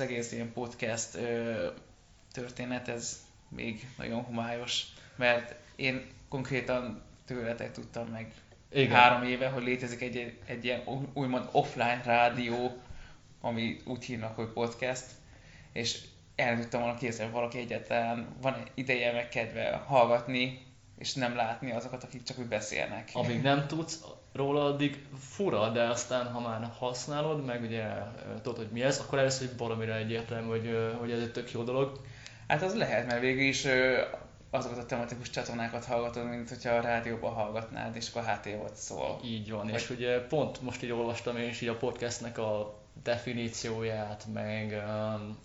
az egész ilyen podcast ö, történet, ez még nagyon homályos, mert én konkrétan tőletek tudtam meg Igen. három éve, hogy létezik egy, egy, ilyen úgymond offline rádió, ami úgy hívnak, hogy podcast, és el tudtam volna képzelni, valaki egyáltalán van ideje meg kedve hallgatni, és nem látni azokat, akik csak úgy beszélnek. Amíg nem tudsz róla, addig fura, de aztán ha már használod, meg ugye tudod, hogy mi ez, akkor először hogy valamire egyértelmű, hogy, hogy ez egy tök jó dolog. Hát az lehet, mert végül is azokat a tematikus csatornákat hallgatod, mint hogyha a rádióban hallgatnád, és akkor HT volt szól. Így van, Vagy... és ugye pont most így olvastam én is így a podcastnek a definícióját, meg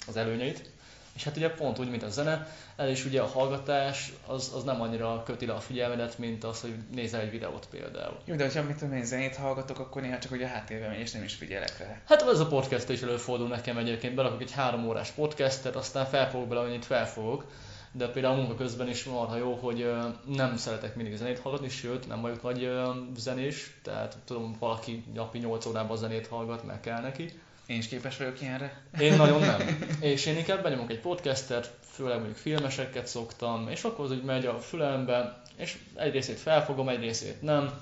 az előnyeit, és hát ugye pont úgy, mint a zene, el is ugye a hallgatás az, az nem annyira köti le a figyelmedet, mint az, hogy nézel egy videót például. Jó, de hogyha mit tudom én zenét hallgatok, akkor néha csak ugye a háttérben megy, és nem is figyelek rá. Hát ez a podcast is előfordul nekem egyébként, berakok egy három órás podcastet, aztán felfogok bele, amennyit felfogok, de például a munka közben is marha jó, hogy nem szeretek mindig zenét hallgatni, sőt, nem vagyok nagy zenés, tehát tudom, valaki napi 8 órában zenét hallgat, meg kell neki én is képes vagyok ilyenre. Én nagyon nem. És én inkább benyomok egy podcastet, főleg mondjuk filmeseket szoktam, és akkor az úgy megy a fülembe, és egy részét felfogom, egy részét nem.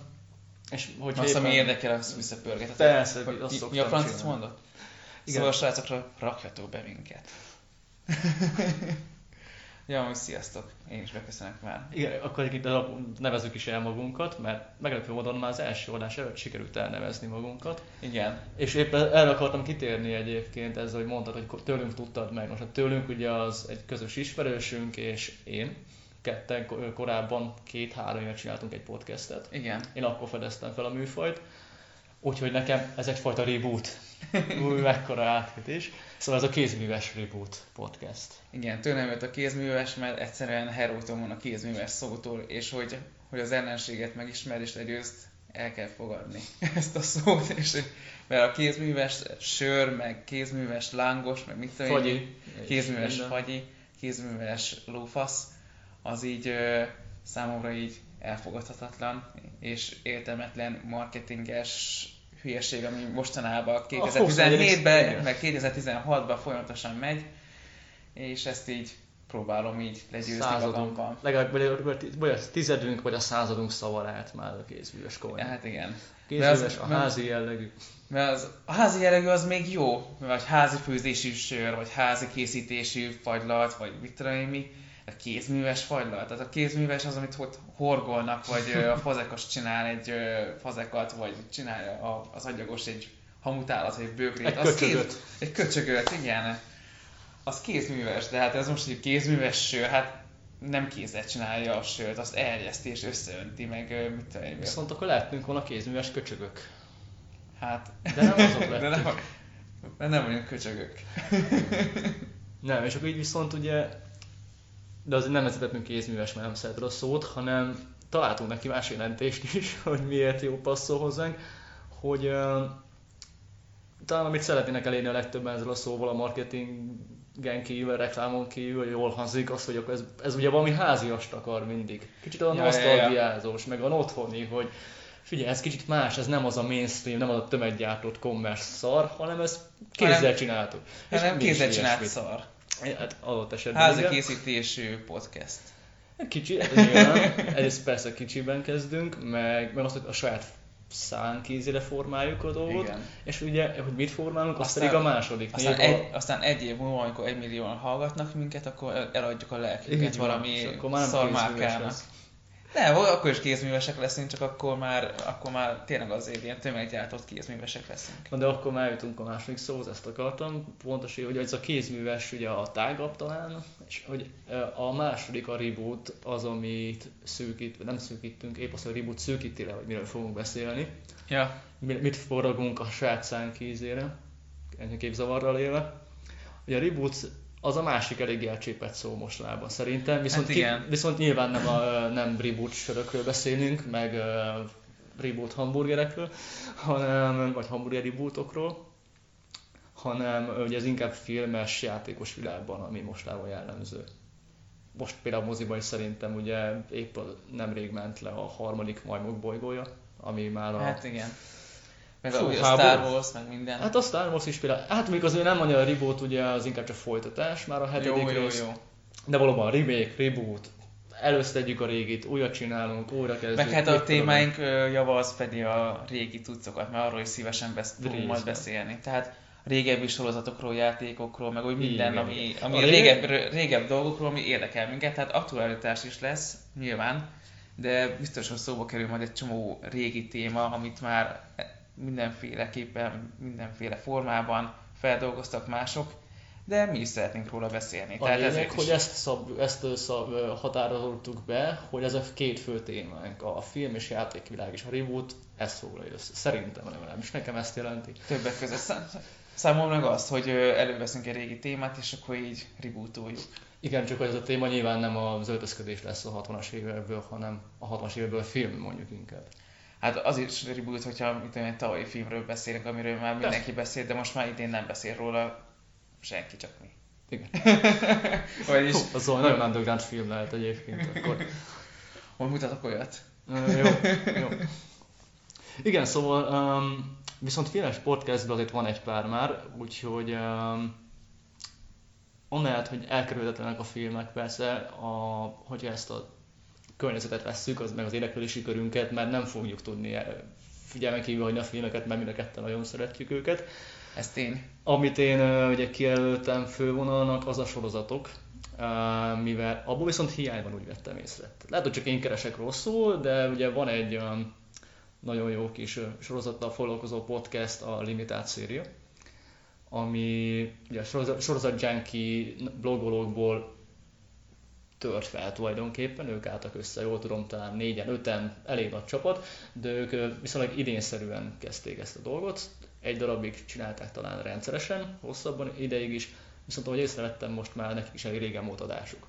És hogy Azt, éppen... ami érdekel, az visszapörgeted. Persze, hogy azt szoktam Mi a francot mondott? Igen. Szóval srácokra rakjatok be minket. Ja, hogy sziasztok. Én is beköszönök már. Igen, akkor egyébként nevezük is el magunkat, mert meglepő módon már az első adás előtt sikerült elnevezni magunkat. Igen. És éppen erre akartam kitérni egyébként, ez, hogy mondtad, hogy tőlünk tudtad meg. Most a tőlünk ugye az egy közös ismerősünk és én. Ketten korábban két-három éve csináltunk egy podcastet. Igen. Én akkor fedeztem fel a műfajt. Úgyhogy nekem ez egyfajta reboot. Új, mekkora átkötés. Szóval ez a kézműves reboot podcast. Igen, tőlem jött a kézműves, mert egyszerűen heróton van a kézműves szótól, és hogy, hogy az ellenséget megismer és legyőzt, el kell fogadni ezt a szót, és mert a kézműves sör, meg kézműves lángos, meg mit tudom fagyi. kézműves fagyi, kézműves lófasz, az így ö, számomra így elfogadhatatlan, és értelmetlen marketinges hülyeség, ami mostanában 2017-ben, meg 2016-ban folyamatosan megy, és ezt így próbálom így legyőzni Századunk. magamban. Legalább vagy a tizedünk, vagy a századunk szavarát már a kézműves komolyan. Hát igen. Kézműves, a házi jellegű. Mert az, a házi jellegű az még jó, vagy házi főzésű sör, vagy házi készítésű fagylalt, vagy mit tudom én mi a kézműves fagylalt. Tehát a kézműves az, amit ott horgolnak, vagy a fazekas csinál egy fazekat, vagy csinálja az agyagos egy hamutálat, vagy egy bőgrét. Egy az köcsögöt. Kéz, egy köcsögöt, igen. Az kézműves, de hát ez most egy kézműves sör, hát nem kézzel csinálja a sört, azt erjeszti és összeönti, meg mit tudom. Viszont akkor lehetnünk volna kézműves köcsögök. Hát... De nem azok lettünk. De nem, de nem vagyunk köcsögök. nem, és akkor így viszont ugye de azért nem vezetettünk kézműves, mert nem szereted a szót, hanem találtunk neki más jelentést is, hogy miért jó passzol hozzánk, hogy uh, talán amit szeretnének elérni a legtöbben ezzel a szóval a marketingen kívül, a reklámon kívül, jól hangzik, az, hogy ez, ez ugye valami háziast akar mindig. Kicsit olyan ja, nosztalgiázós, ja, ja. meg van otthoni, hogy figyelj, ez kicsit más, ez nem az a mainstream, nem az a tömeggyártott commerce szar, hanem ez kézzel csináltuk. Nem kézzel csinált szar. Hát adott esetben Házi készítésű podcast. Kicsi, egyrészt persze kicsiben kezdünk, meg, meg azt, hogy a saját szánkézire formáljuk a dolgot, Igen. és ugye, hogy mit formálunk, az pedig a második aztán név. Egy, aztán egy év múlva, amikor egy millióan hallgatnak minket, akkor eladjuk a lelkünket valami szarmárkának. Nem, akkor is kézművesek leszünk, csak akkor már, akkor már tényleg azért ilyen tömeggyártott kézművesek leszünk. Na de akkor már jutunk a második szóhoz, ezt akartam. Pontos, hogy ez a kézműves ugye a tágabb talán, és hogy a második a reboot az, amit szűkít, nem szűkítünk, épp az, hogy a reboot szűkíti le, hogy miről fogunk beszélni. Ja. Mit forragunk a saját szánkézére, ennyi képzavarral élve. Ugye a reboot az a másik elég elcsépett szó mostában szerintem, viszont, hát igen. Ki, viszont nyilván nem, a, nem reboot sörökről beszélünk, meg uh, reboot hamburgerekről, hanem, vagy hamburger rebootokról, hanem ugye ez inkább filmes, játékos világban, ami mostában jellemző. Most például moziban is szerintem ugye épp nemrég ment le a harmadik majmok bolygója, ami már a... Hát igen Meg Fú, a Star Wars, meg minden. Hát a Star Wars is például, hát még azért nem mondja a reboot, ugye az inkább csak folytatás, már a hetedik jó, rész. Jó, jó. De valóban remake, reboot, előszedjük a régit, újat csinálunk, újra kezdjük. Meg hát a témáink java az fedi a régi cuccokat, mert arról is szívesen besz- tudunk majd beszélni. Tehát régebbi sorozatokról, játékokról, meg úgy minden, Igen. ami, ami a régebb, régebb dolgokról, ami érdekel minket, tehát aktualitás is lesz, nyilván, de biztos, hogy szóba kerül majd egy csomó régi téma, amit már mindenféleképpen, mindenféle formában feldolgoztak mások, de mi is szeretnénk róla beszélni. A Tehát lényeg, is... hogy ezt, szab, ezt szab, határozottuk be, hogy ez a két fő témánk, a film és játékvilág és a reboot, ezt foglalja össze. Szerintem legalábbis nekem ezt jelenti. Többek között számomra meg azt, hogy előveszünk egy régi témát, és akkor így rebootoljuk. Igen, csak hogy ez a téma nyilván nem az öltözködés lesz a 60-as évekből, hanem a 60-as évekből a film mondjuk inkább. Hát az is reboot, hogyha mit tudom, egy tavalyi filmről beszélünk, amiről már mindenki beszél, de most már idén nem beszél róla senki, csak mi. Igen. Vagyis... Hú, az nagyon underground film lehet egyébként akkor. Hogy mutatok olyat? Uh, jó, jó. Igen, szóval um, viszont filmes podcastban azért van egy pár már, úgyhogy um, amellett, hogy elkerülhetetlenek a filmek, persze, a, hogyha ezt a környezetet vesszük, az meg az érdeklődési körünket, mert nem fogjuk tudni eh, figyelmen kívül hagyni a filmeket, mert mind a ketten nagyon szeretjük őket. Ez tény. Amit én uh, ugye kijelöltem fővonalnak, az a sorozatok, uh, mivel abból viszont hiány van, úgy vettem észre. Lehet, hogy csak én keresek rosszul, de ugye van egy um, nagyon jó kis sorozattal foglalkozó podcast, a Limitált széria, ami ugye a sorozat, sorozat junkie blogolókból tört fel tulajdonképpen, ők álltak össze, jól tudom, talán négyen, öten, elég nagy csapat, de ők viszonylag idénszerűen kezdték ezt a dolgot, egy darabig csinálták talán rendszeresen, hosszabban ideig is, viszont ahogy észrevettem, most már nekik is elég régen volt adásuk.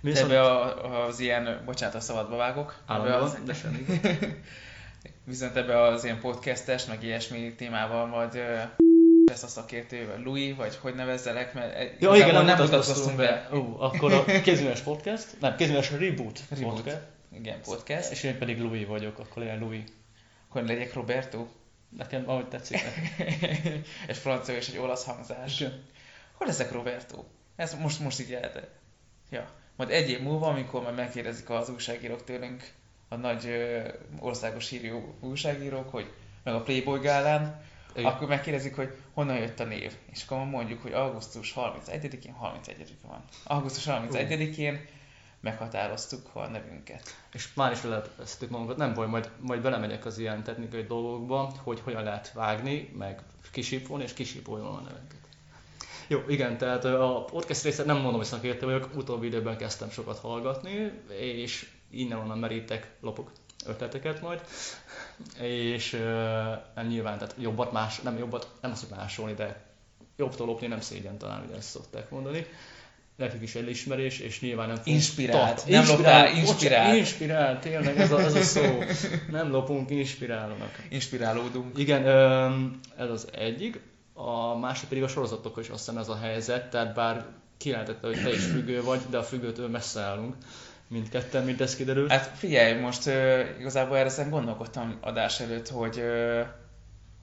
Viszont... Ebbe a, az ilyen, bocsánat, a szabadba vágok. Állandóan, az... de semmi. Viszont ebbe az ilyen podcastes, meg ilyesmi témával majd lesz a szakértő, Louis, vagy hogy nevezzelek, mert ja, igen, nem, nem mutatkoztunk be. Uh, akkor a kézműves podcast, nem, kézműves reboot, reboot. podcast. Igen, podcast. És én pedig Louis vagyok, akkor legyen Louis. Akkor legyek Roberto. Nekem ahogy tetszik. egy francia és egy olasz hangzás. Igen. Hol ezek Roberto? Ez most, most így elte. Ja. Majd egy év múlva, amikor majd megkérdezik az újságírók tőlünk, a nagy ö, országos hírű újságírók, hogy meg a Playboy gálán, igen. akkor megkérdezik, hogy honnan jött a név. És akkor mondjuk, hogy augusztus 31-én, 31 van. Augusztus 31-én meghatároztuk a nevünket. És már is ezt magunkat, nem baj, majd, majd belemegyek az ilyen technikai dolgokba, hogy hogyan lehet vágni, meg kisípolni, és kisípoljon a neveket. Jó, igen, tehát a podcast részét nem mondom, hogy szakértő vagyok, utóbbi időben kezdtem sokat hallgatni, és innen-onnan merítek lopok ötleteket majd, és uh, nyilván, tehát jobbat más, nem jobbat, nem azt, hogy másolni, de jobbtól lopni nem szégyen talán, ugye ezt szokták mondani. Nekik is elismerés, és nyilván nem Inspirált, tart, nem inspirált, lopál, inspirált. inspirált, tényleg ez a, ez a szó. Nem lopunk, inspirálónak. Inspirálódunk. Igen, ez az egyik. A másik pedig a sorozatokkal is azt hiszem ez a helyzet, tehát bár kijelentette, hogy te is függő vagy, de a függőtől messze állunk mindketten, mint ez kiderült. Hát figyelj, most uh, igazából erre szerintem gondolkodtam adás előtt, hogy uh,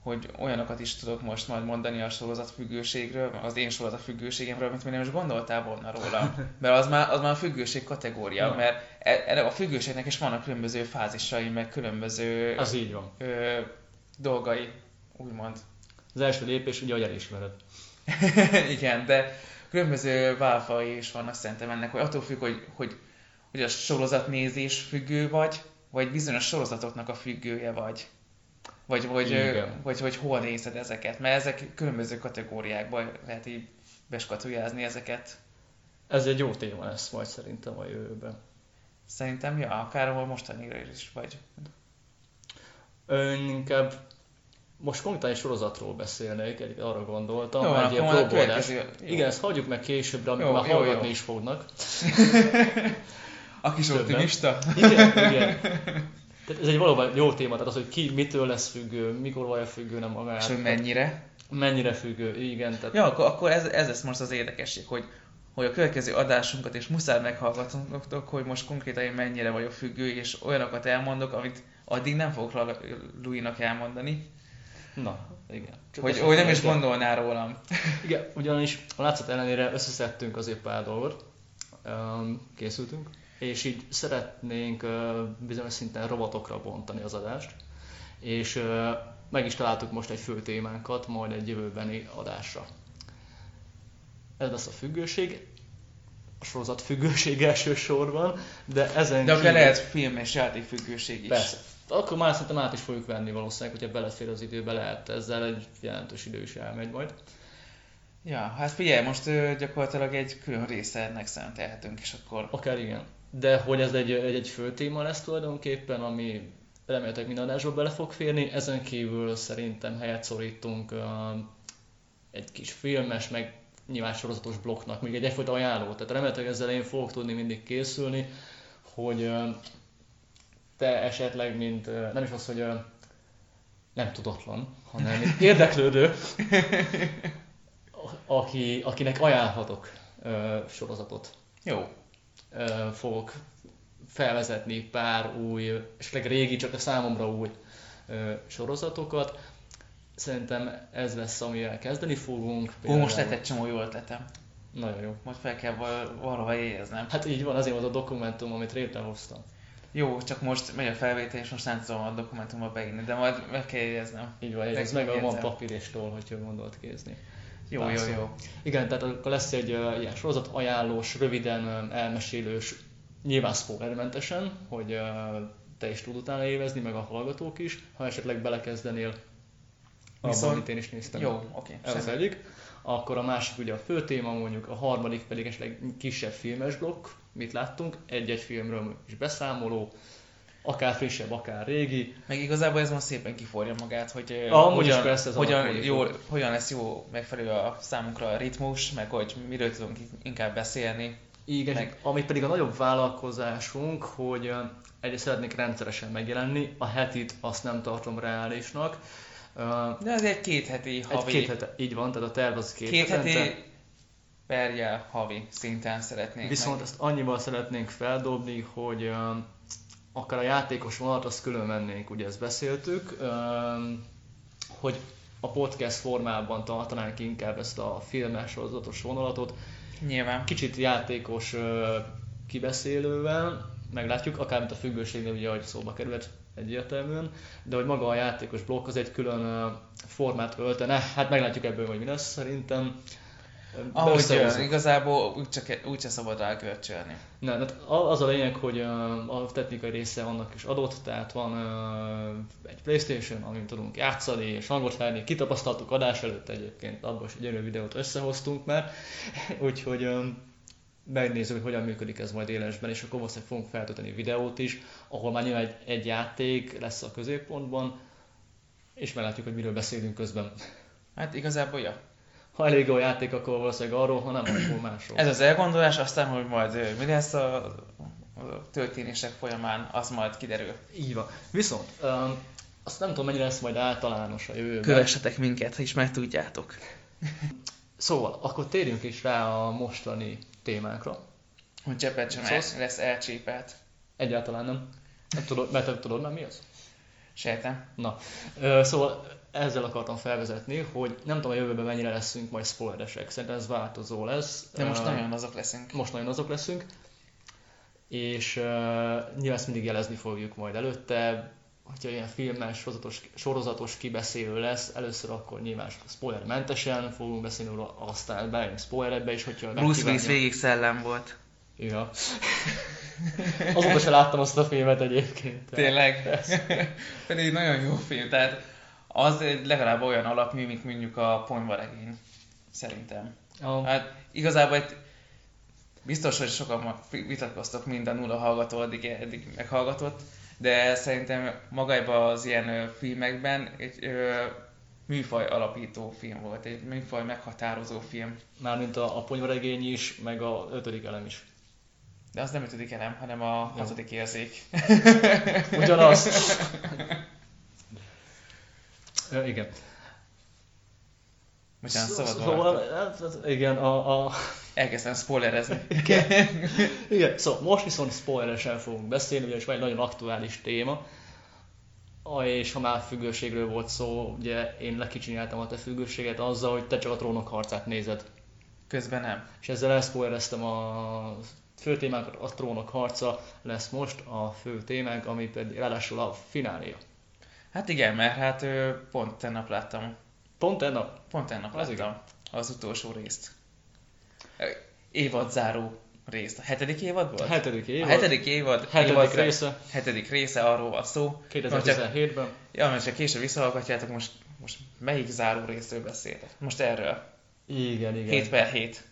hogy olyanokat is tudok most majd mondani a sorozatfüggőségről, az én sorozatfüggőségemről, mint még nem is gondoltál volna róla. Mert az már, az már a függőség kategória, ja. mert e, a függőségnek is vannak különböző fázisai, meg különböző az így van. Ö, dolgai, úgymond. Az első lépés ugye, hogy elismered. Igen, de különböző válfai is vannak szerintem ennek, hogy attól függ, hogy, hogy hogy a sorozatnézés függő vagy, vagy bizonyos sorozatoknak a függője vagy. Vagy, vagy, vagy, vagy, vagy hol nézed ezeket, mert ezek különböző kategóriákban lehet így beskatujázni ezeket. Ez egy jó téma lesz majd szerintem a jövőben. Szerintem, ja, akár ahol mostanira is vagy. Ön inkább most konkrétan sorozatról beszélnék, egy, arra gondoltam, jó, egy ilyen próbálás. Igen, ezt hagyjuk meg későbbre, amikor jó, már jó, hallgatni jó. is fognak. A kis optimista. Igen, igen. Tehát ez egy valóban jó téma, tehát az, hogy ki mitől lesz függő, mikor vagy függő, nem magát. És hogy mennyire. Mennyire függő, igen. Tehát... Ja, akkor, akkor ez, ez lesz most az érdekesség, hogy, hogy a következő adásunkat és muszáj meghallgatnotok, hogy most konkrétan én mennyire vagyok függő, és olyanokat elmondok, amit addig nem fogok Louis-nak elmondani. Na, igen. Csak hogy, hogy nem is gondolná rólam. Igen, ugyanis a látszat ellenére összeszedtünk azért pár dolgot, készültünk, és így szeretnénk bizonyos szinten robotokra bontani az adást, és meg is találtuk most egy fő témánkat, majd egy jövőbeni adásra. Ez lesz a függőség, a sorozat függőség elsősorban, de ezen De akár kívül... lehet film és játékfüggőség is. Persze. Akkor már szerintem át is fogjuk venni valószínűleg, hogyha belefér az időbe, lehet ezzel egy jelentős idő is elmegy majd. Ja, hát figyelj, most gyakorlatilag egy külön része ennek szentelhetünk, és akkor... Akár igen. De hogy ez egy, egy, egy fő téma lesz tulajdonképpen, ami remélhetőleg minden adásba bele fog férni, ezen kívül szerintem helyet szorítunk uh, egy kis filmes, meg nyilván sorozatos blokknak, még egy egyfajta ajánló. Tehát remélhetőleg ezzel én fogok tudni mindig készülni, hogy uh, te esetleg, mint uh, nem is az, hogy uh, nem tudatlan, hanem érdeklődő, aki, akinek ajánlhatok uh, sorozatot. Jó. Uh, fogok felvezetni pár új, esetleg régi, csak a számomra új sorozatokat. Szerintem ez lesz, amivel kezdeni fogunk. Ó, most lett egy csomó jó ötletem. Nagyon jó. Most fel kell valahol érznem. Hát így van, azért volt a dokumentum, amit létrehoztam. Jó, csak most megy a felvétel, és most nem tudom a dokumentumba beírni, de majd meg kell jegyeznem. Így van, ez meg, meg van papír és toll, hogyha gondolt kézni. Jó, jó, jó. Igen, tehát akkor lesz egy uh, ilyen sorozat ajánlós, röviden uh, elmesélős, nyilván spoilermentesen, hogy uh, te is tud utána évezni, meg a hallgatók is, ha esetleg belekezdenél abban, amit én is néztem. Jó, oké. Okay, ez az egyik. Akkor a másik ugye a fő téma, mondjuk a harmadik pedig esetleg kisebb filmes blokk, mit láttunk, egy-egy filmről is beszámoló, akár frissebb, akár régi. Meg igazából ez most szépen kiforja magát, hogy ah, hogyan, persze ez hogyan, jó, hogyan lesz jó megfelelő a számunkra a ritmus, meg hogy miről tudunk inkább beszélni. Igen, meg... ami pedig a nagyobb vállalkozásunk, hogy egyrészt szeretnék rendszeresen megjelenni, a hetit azt nem tartom reálisnak. De ez egy két heti havi. Egy két hete, így van, tehát a terv az két, két heti perje havi szinten szeretnénk Viszont meg. ezt annyival szeretnénk feldobni, hogy akár a játékos vonalat, azt külön vennénk, ugye ezt beszéltük, hogy a podcast formában tartanánk inkább ezt a filmes sorozatos vonalatot. Nyilván. Kicsit játékos kibeszélővel, meglátjuk, akár mint a függőségnél, ugye, ahogy szóba került egyértelműen, de hogy maga a játékos blokk az egy külön formát öltene, hát meglátjuk ebből, hogy mi lesz szerintem. Ahogy jön, igazából úgy csak, úgy csak szabad rá kölcsölni. Nem, hát az a lényeg, hogy a technikai része annak is adott, tehát van egy Playstation, amin tudunk játszani és hangot felni, kitapasztaltuk adás előtt egyébként, abban is egy gyönyörű videót összehoztunk már, úgyhogy megnézzük, hogy hogyan működik ez majd élesben, és akkor valószínűleg fogunk feltölteni videót is, ahol már nyilván egy, egy játék lesz a középpontban, és meglátjuk, hogy miről beszélünk közben. Hát igazából, ja, ha elég a játék, akkor valószínűleg arról, ha nem, akkor másról. Ez az elgondolás, aztán, hogy majd mi lesz a, a történések folyamán, az majd kiderül. Így van. Viszont um, azt nem tudom, mennyire lesz majd általános a jövőben. Kövessetek minket, ha is meg tudjátok. szóval, akkor térjünk is rá a mostani témákra. Hogy csepet sem szóval... lesz elcsépelt. Egyáltalán nem. Nem tudod, mert te tudod, nem mi az? Sejtem. Na, szóval ezzel akartam felvezetni, hogy nem tudom a jövőben mennyire leszünk majd spoileresek. Szerintem ez változó lesz. De most uh, nagyon azok leszünk. Most nagyon azok leszünk. És uh, nyilván ezt mindig jelezni fogjuk majd előtte, hogyha ilyen filmes, sorozatos, sorozatos kibeszélő lesz, először akkor nyilván spoilermentesen fogunk beszélni róla, aztán bejön spoilerbe is, hogyha Bruce Willis végig szellem volt. Ja. Azóta se láttam azt a filmet egyébként. Tényleg? Pedig nagyon jó film, tehát az legalább olyan alapmű, mint mondjuk a ponyvaregény, szerintem. Oh. Hát igazából egy, biztos, hogy sokan vitatkoztok mind a nulla hallgató addig, eddig meghallgatott, de szerintem magában az ilyen filmekben egy ö, műfaj alapító film volt, egy műfaj meghatározó film. Mármint a, a ponyvaregény is, meg a ötödik elem is. De az nem ötödik elem, hanem a hatodik érzék. Ugyanaz. Ja, igen. Bocsánat, szabad Szóval, hát, igen, a... a... Elkezdtem spoilerezni. Igen. igen, szóval most viszont spoileresen fogunk beszélni, ugyanis van egy nagyon aktuális téma. és ha már függőségről volt szó, ugye én lekicsinyeltem a te függőséget azzal, hogy te csak a trónok harcát nézed. Közben nem. És ezzel elszpoilereztem a fő témánkat, a trónok harca lesz most a fő témánk, ami pedig ráadásul a fináléja. Hát igen, mert hát pont tennap láttam. Pont tennap? Pont tennap az láttam igen. az utolsó részt. Évad záró részt. A hetedik évad volt? A hetedik évad. A hetedik évad. Hetedik évad része. Hetedik része, arról van szó. 2017-ben. Ja, mert csak később visszahallgatjátok, most, most melyik záró részről beszéltek? Most erről. Igen, igen. 7 per 7.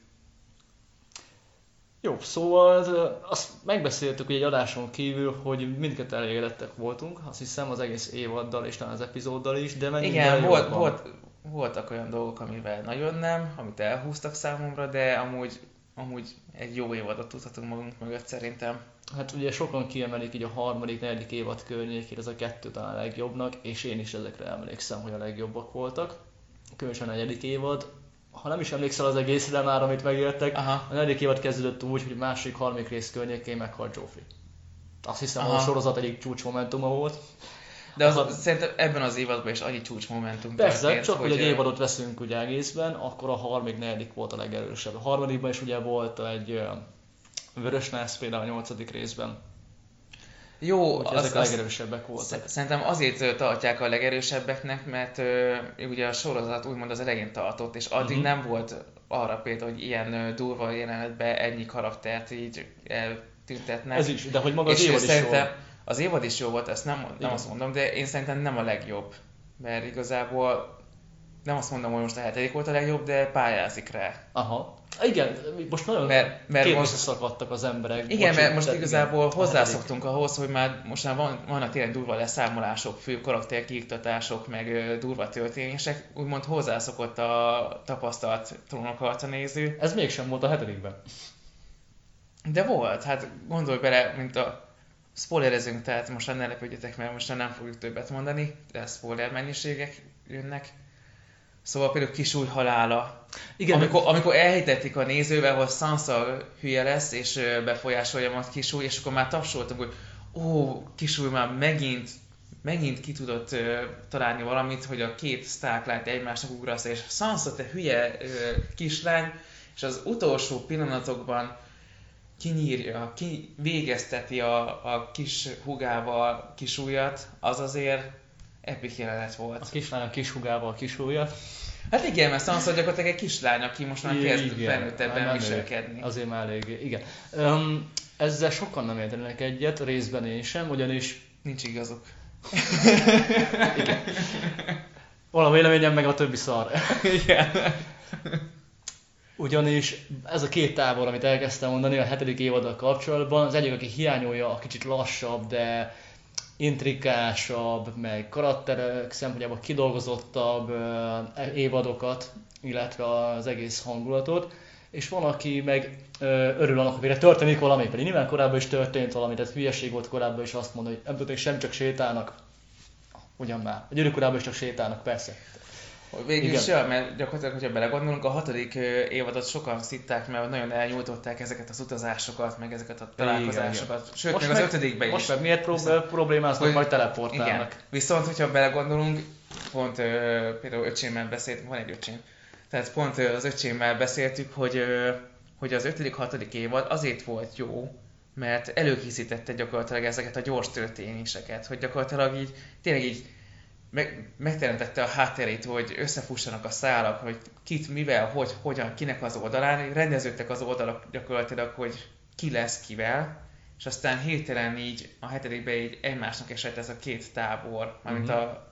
Jó, szóval azt megbeszéltük egy adáson kívül, hogy mindketten elégedettek voltunk, azt hiszem az egész évaddal és talán az epizóddal is, de mennyire Igen, volt, volt, voltak olyan dolgok, amivel nagyon nem, amit elhúztak számomra, de amúgy, amúgy egy jó évadot tudhatunk magunk mögött szerintem. Hát ugye sokan kiemelik így a harmadik, negyedik évad környékét, ez a kettő talán a legjobbnak, és én is ezekre emlékszem, hogy a legjobbak voltak. Különösen a negyedik évad, ha nem is emlékszel az egészre már, amit megértek, Aha. a negyedik évad kezdődött úgy, hogy második, harmadik rész környékén meghalt Joffrey. Azt hiszem, hogy a sorozat egyik csúcsmomentuma volt. De az, az, szerintem ebben az évadban is annyi csúcsmomentum Persze, történt, csak hogy egy évadot veszünk ugye egészben, akkor a harmadik, negyedik volt a legerősebb. A harmadikban is ugye volt egy Vörös Nász például a nyolcadik részben. Jó, az, ezek a legerősebbek voltak. Szerintem azért tartják a legerősebbeknek, mert uh, ugye a sorozat úgymond az elején tartott, és addig uh-huh. nem volt arra például, hogy ilyen durva jelenetben ennyi karaktert így eltüntetnek. Ez is, de hogy maga az évad is jó. Az évad is jó volt, ezt nem, nem azt mondom, de én szerintem nem a legjobb. Mert igazából nem azt mondom, hogy most a hetedik volt a legjobb, de pályázik rá. Aha. Igen, most nagyon mert, mert most, szakadtak az emberek. Igen, Bocsi, mert most igazából igen, hozzászoktunk ahhoz, hogy már most már van, vannak tényleg durva leszámolások, fő karakterkiiktatások, meg durva történések, úgymond hozzászokott a tapasztalt trónokharca néző. Ez mégsem volt a hetedikben. De volt, hát gondolj bele, mint a spoilerezünk, tehát most ne lepődjetek, mert most nem fogjuk többet mondani, de spoiler mennyiségek jönnek. Szóval például Kisúly halála. Igen, amikor, amikor elhitették a nézővel, hogy Sansa hülye lesz, és befolyásolja majd Kisúly, és akkor már tapsoltunk, hogy ó, Kisúly már megint megint ki tudott uh, találni valamit, hogy a két Stark egymásnak ugrasz, és Sansa, te hülye uh, kislány, és az utolsó pillanatokban kinyírja, ki végezteti a, a kis hugával kisújat, az azért epic jelenet volt. A kislány a kis hugával a kis ujjat. Hát igen, mert Sansa gyakorlatilag egy kislány, aki most már kezd felnőttebben viselkedni. Azért már elég, igen. Um, ezzel sokan nem értenek egyet, részben én sem, ugyanis... Nincs igazuk. igen. Van a véleményem, meg a többi szar. igen. Ugyanis ez a két tábor, amit elkezdtem mondani a hetedik évaddal kapcsolatban, az egyik, aki hiányolja a kicsit lassabb, de intrikásabb, meg karakterek szempontjából kidolgozottabb évadokat, illetve az egész hangulatot, és van, aki meg ö, örül annak, hogy végre történik valami, pedig nyilván korábban is történt valami, tehát hülyeség volt korábban is azt mondani, hogy nem tudnék sem csak sétálnak, ugyan már. A gyűrűk korábban is csak sétálnak, persze. Végül is, ja, mert gyakorlatilag, hogyha belegondolunk, a hatodik évadot sokan szitták, mert nagyon elnyújtották ezeket az utazásokat, meg ezeket a találkozásokat. Igen, Sőt, most még meg, az ötödikben is. Most meg miért prób- problémáznak, hogy majd teleportálnak? Igen. Viszont, hogyha belegondolunk, pont például öcsémmel beszéltünk, van egy öcsém, tehát pont az öcsémmel beszéltük, hogy, hogy az ötödik, hatodik évad azért volt jó, mert előkészítette gyakorlatilag ezeket a gyors történéseket, hogy gyakorlatilag így tényleg így meg, megteremtette a hátterét, hogy összefussanak a szálak, hogy kit, mivel, hogy, hogyan, kinek az oldalán, rendeződtek az oldalak gyakorlatilag, hogy ki lesz kivel, és aztán hirtelen így a hetedikben így egymásnak esett ez a két tábor, mármint mm-hmm. a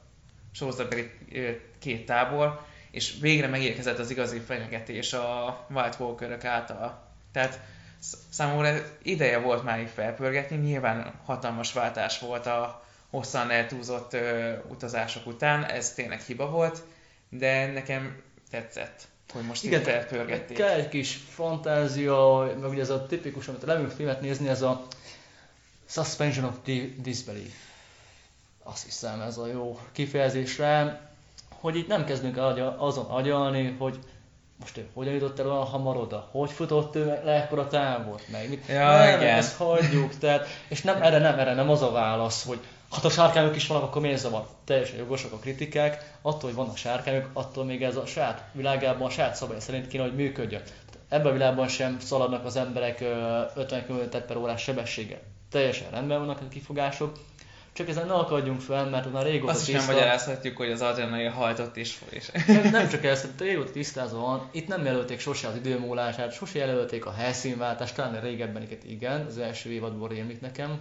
sorozatbeli két tábor, és végre megérkezett az igazi fenyegetés a White walker által. Tehát számomra ideje volt már így felpörgetni, nyilván hatalmas váltás volt a hosszan eltúzott ö, utazások után, ez tényleg hiba volt, de nekem tetszett, hogy most Igen, felpörgették. Kell egy kis fantázia, meg ugye ez a tipikus, amit leülünk filmet nézni, ez a suspension of disbelief. Azt hiszem ez a jó kifejezésre, hogy itt nem kezdünk el azon agyalni, hogy most ő hogyan jutott el olyan hamar oda, hogy futott ő le ekkora távot, meg mit. Ja, nem, igen. ezt hagyjuk, tehát, és nem, erre nem, erre nem az a válasz, hogy hát a sárkányok is vannak, akkor miért zavar? Teljesen jogosak a kritikák, attól, hogy vannak sárkányok, attól még ez a saját világában a saját szabály szerint kéne, hogy működjön. Ebben a világban sem szaladnak az emberek ö, 50 km per órás sebességgel. Teljesen rendben vannak a kifogások, csak ezen ne akadjunk fel, mert már régóta Azt is nem tiszta- magyarázhatjuk, hogy az adrenalin hajtott is. és nem, csak ezt, régóta tisztázva van, itt nem jelölték sose az időmúlását, sose jelölték a helyszínváltást, talán régebben igen, az első évadból rémlik nekem,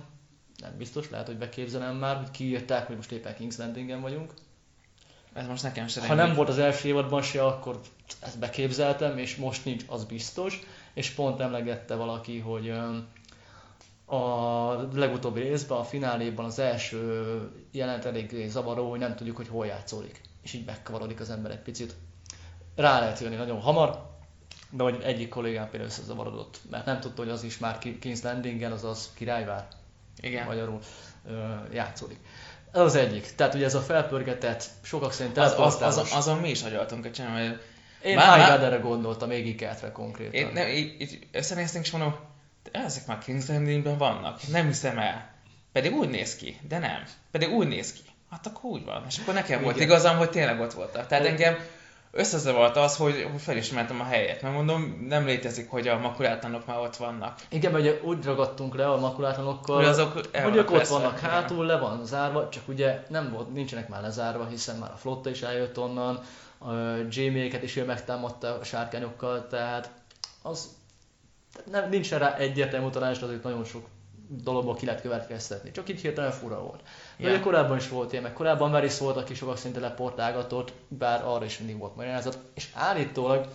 nem biztos, lehet, hogy beképzelem már, hogy kiírták, hogy most éppen King's Landingen vagyunk. Ez most nekem se Ha nem volt az első évadban se, akkor ezt beképzeltem, és most nincs, az biztos. És pont emlegette valaki, hogy a legutóbbi részben, a fináléban az első jelent elég zavaró, hogy nem tudjuk, hogy hol játszódik. És így megkavarodik az ember egy picit. Rá lehet jönni nagyon hamar, de hogy egyik kollégám például összezavarodott, mert nem tudta, hogy az is már Ki- King's Landingen, azaz királyvár Igen. magyarul ö, játszódik. Ez az egyik. Tehát ugye ez a felpörgetett, sokak szerint Az, az, teleportálós. azon, azon mi is agyaltunk egy csomó, hogy Én Highgarderre gondoltam, még Iketre konkrétan. én, nem, így, így összenéztünk és mondom, ezek már King's Landingben vannak, nem hiszem el. Pedig úgy néz ki, de nem. Pedig úgy néz ki. Hát akkor úgy van. És akkor nekem volt Igen. igazam, hogy tényleg ott voltak. Tehát engem összezavart az, hogy, felismertem a helyet. Mert mondom, nem létezik, hogy a makulátlanok már ott vannak. Igen, mert ugye úgy ragadtunk le a makulátlanokkal, Hogy azok hogy ők ott vannak igen. hátul, le van zárva, csak ugye nem volt, nincsenek már lezárva, hiszen már a flotta is eljött onnan, a Jamie-eket is ő megtámadta a sárkányokkal, tehát az nem, nincs rá egyértelmű utalás, azért nagyon sok dologból ki lehet következtetni. Csak így hirtelen fura volt. Ja. ugye korábban is volt ilyen, meg korábban Varys volt, aki sokak szinte leportálgatott, bár arra is mindig volt magyarázat. És állítólag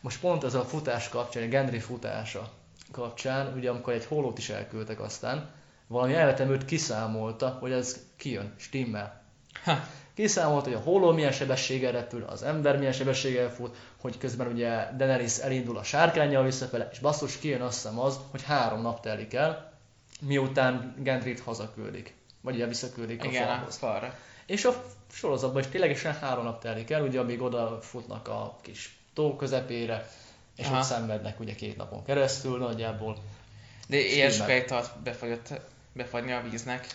most pont ez a futás kapcsán, a Gendry futása kapcsán, ugye amikor egy hólót is elküldtek aztán, valami elvetemült kiszámolta, hogy ez kijön, stimmel. Ha. Kiszámolta, hogy a hóló milyen sebességgel repül, az ember milyen sebességgel fut, hogy közben ugye Daenerys elindul a sárkányjal visszafele, és basszus kijön azt hiszem az, hogy három nap telik el, miután Gendryt hazaküldik. Vagy ugye visszaküldik a Igen, falhoz. falra. És a sorozatban is ténylegesen három nap telik el, ugye amíg oda futnak a kis tó közepére, és Aha. ott szenvednek ugye két napon keresztül nagyjából. De sokáig tart befagyott, befagyni a víznek.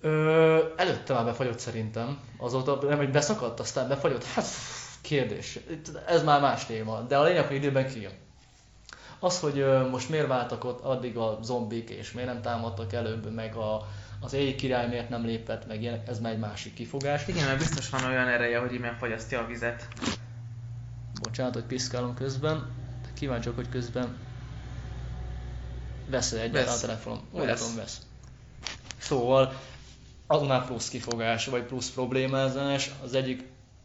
Ö, előtte már befagyott szerintem, azóta nem, hogy beszakadt, aztán befagyott, hát kérdés, ez már más téma, de a lényeg, hogy időben kijön. Az, hogy most miért váltak ott addig a zombik, és miért nem támadtak előbb, meg a, az éj király miért nem lépett, meg ez már egy másik kifogás. Igen, mert biztos van olyan ereje, hogy innen fogyasztja a vizet. Bocsánat, hogy piszkálom közben, de kíváncsiak, hogy közben vesz egyáltalán Vesz. a telefonom. Vesz. vesz. Szóval annál plusz kifogás, vagy plusz problémázás. Az egyik,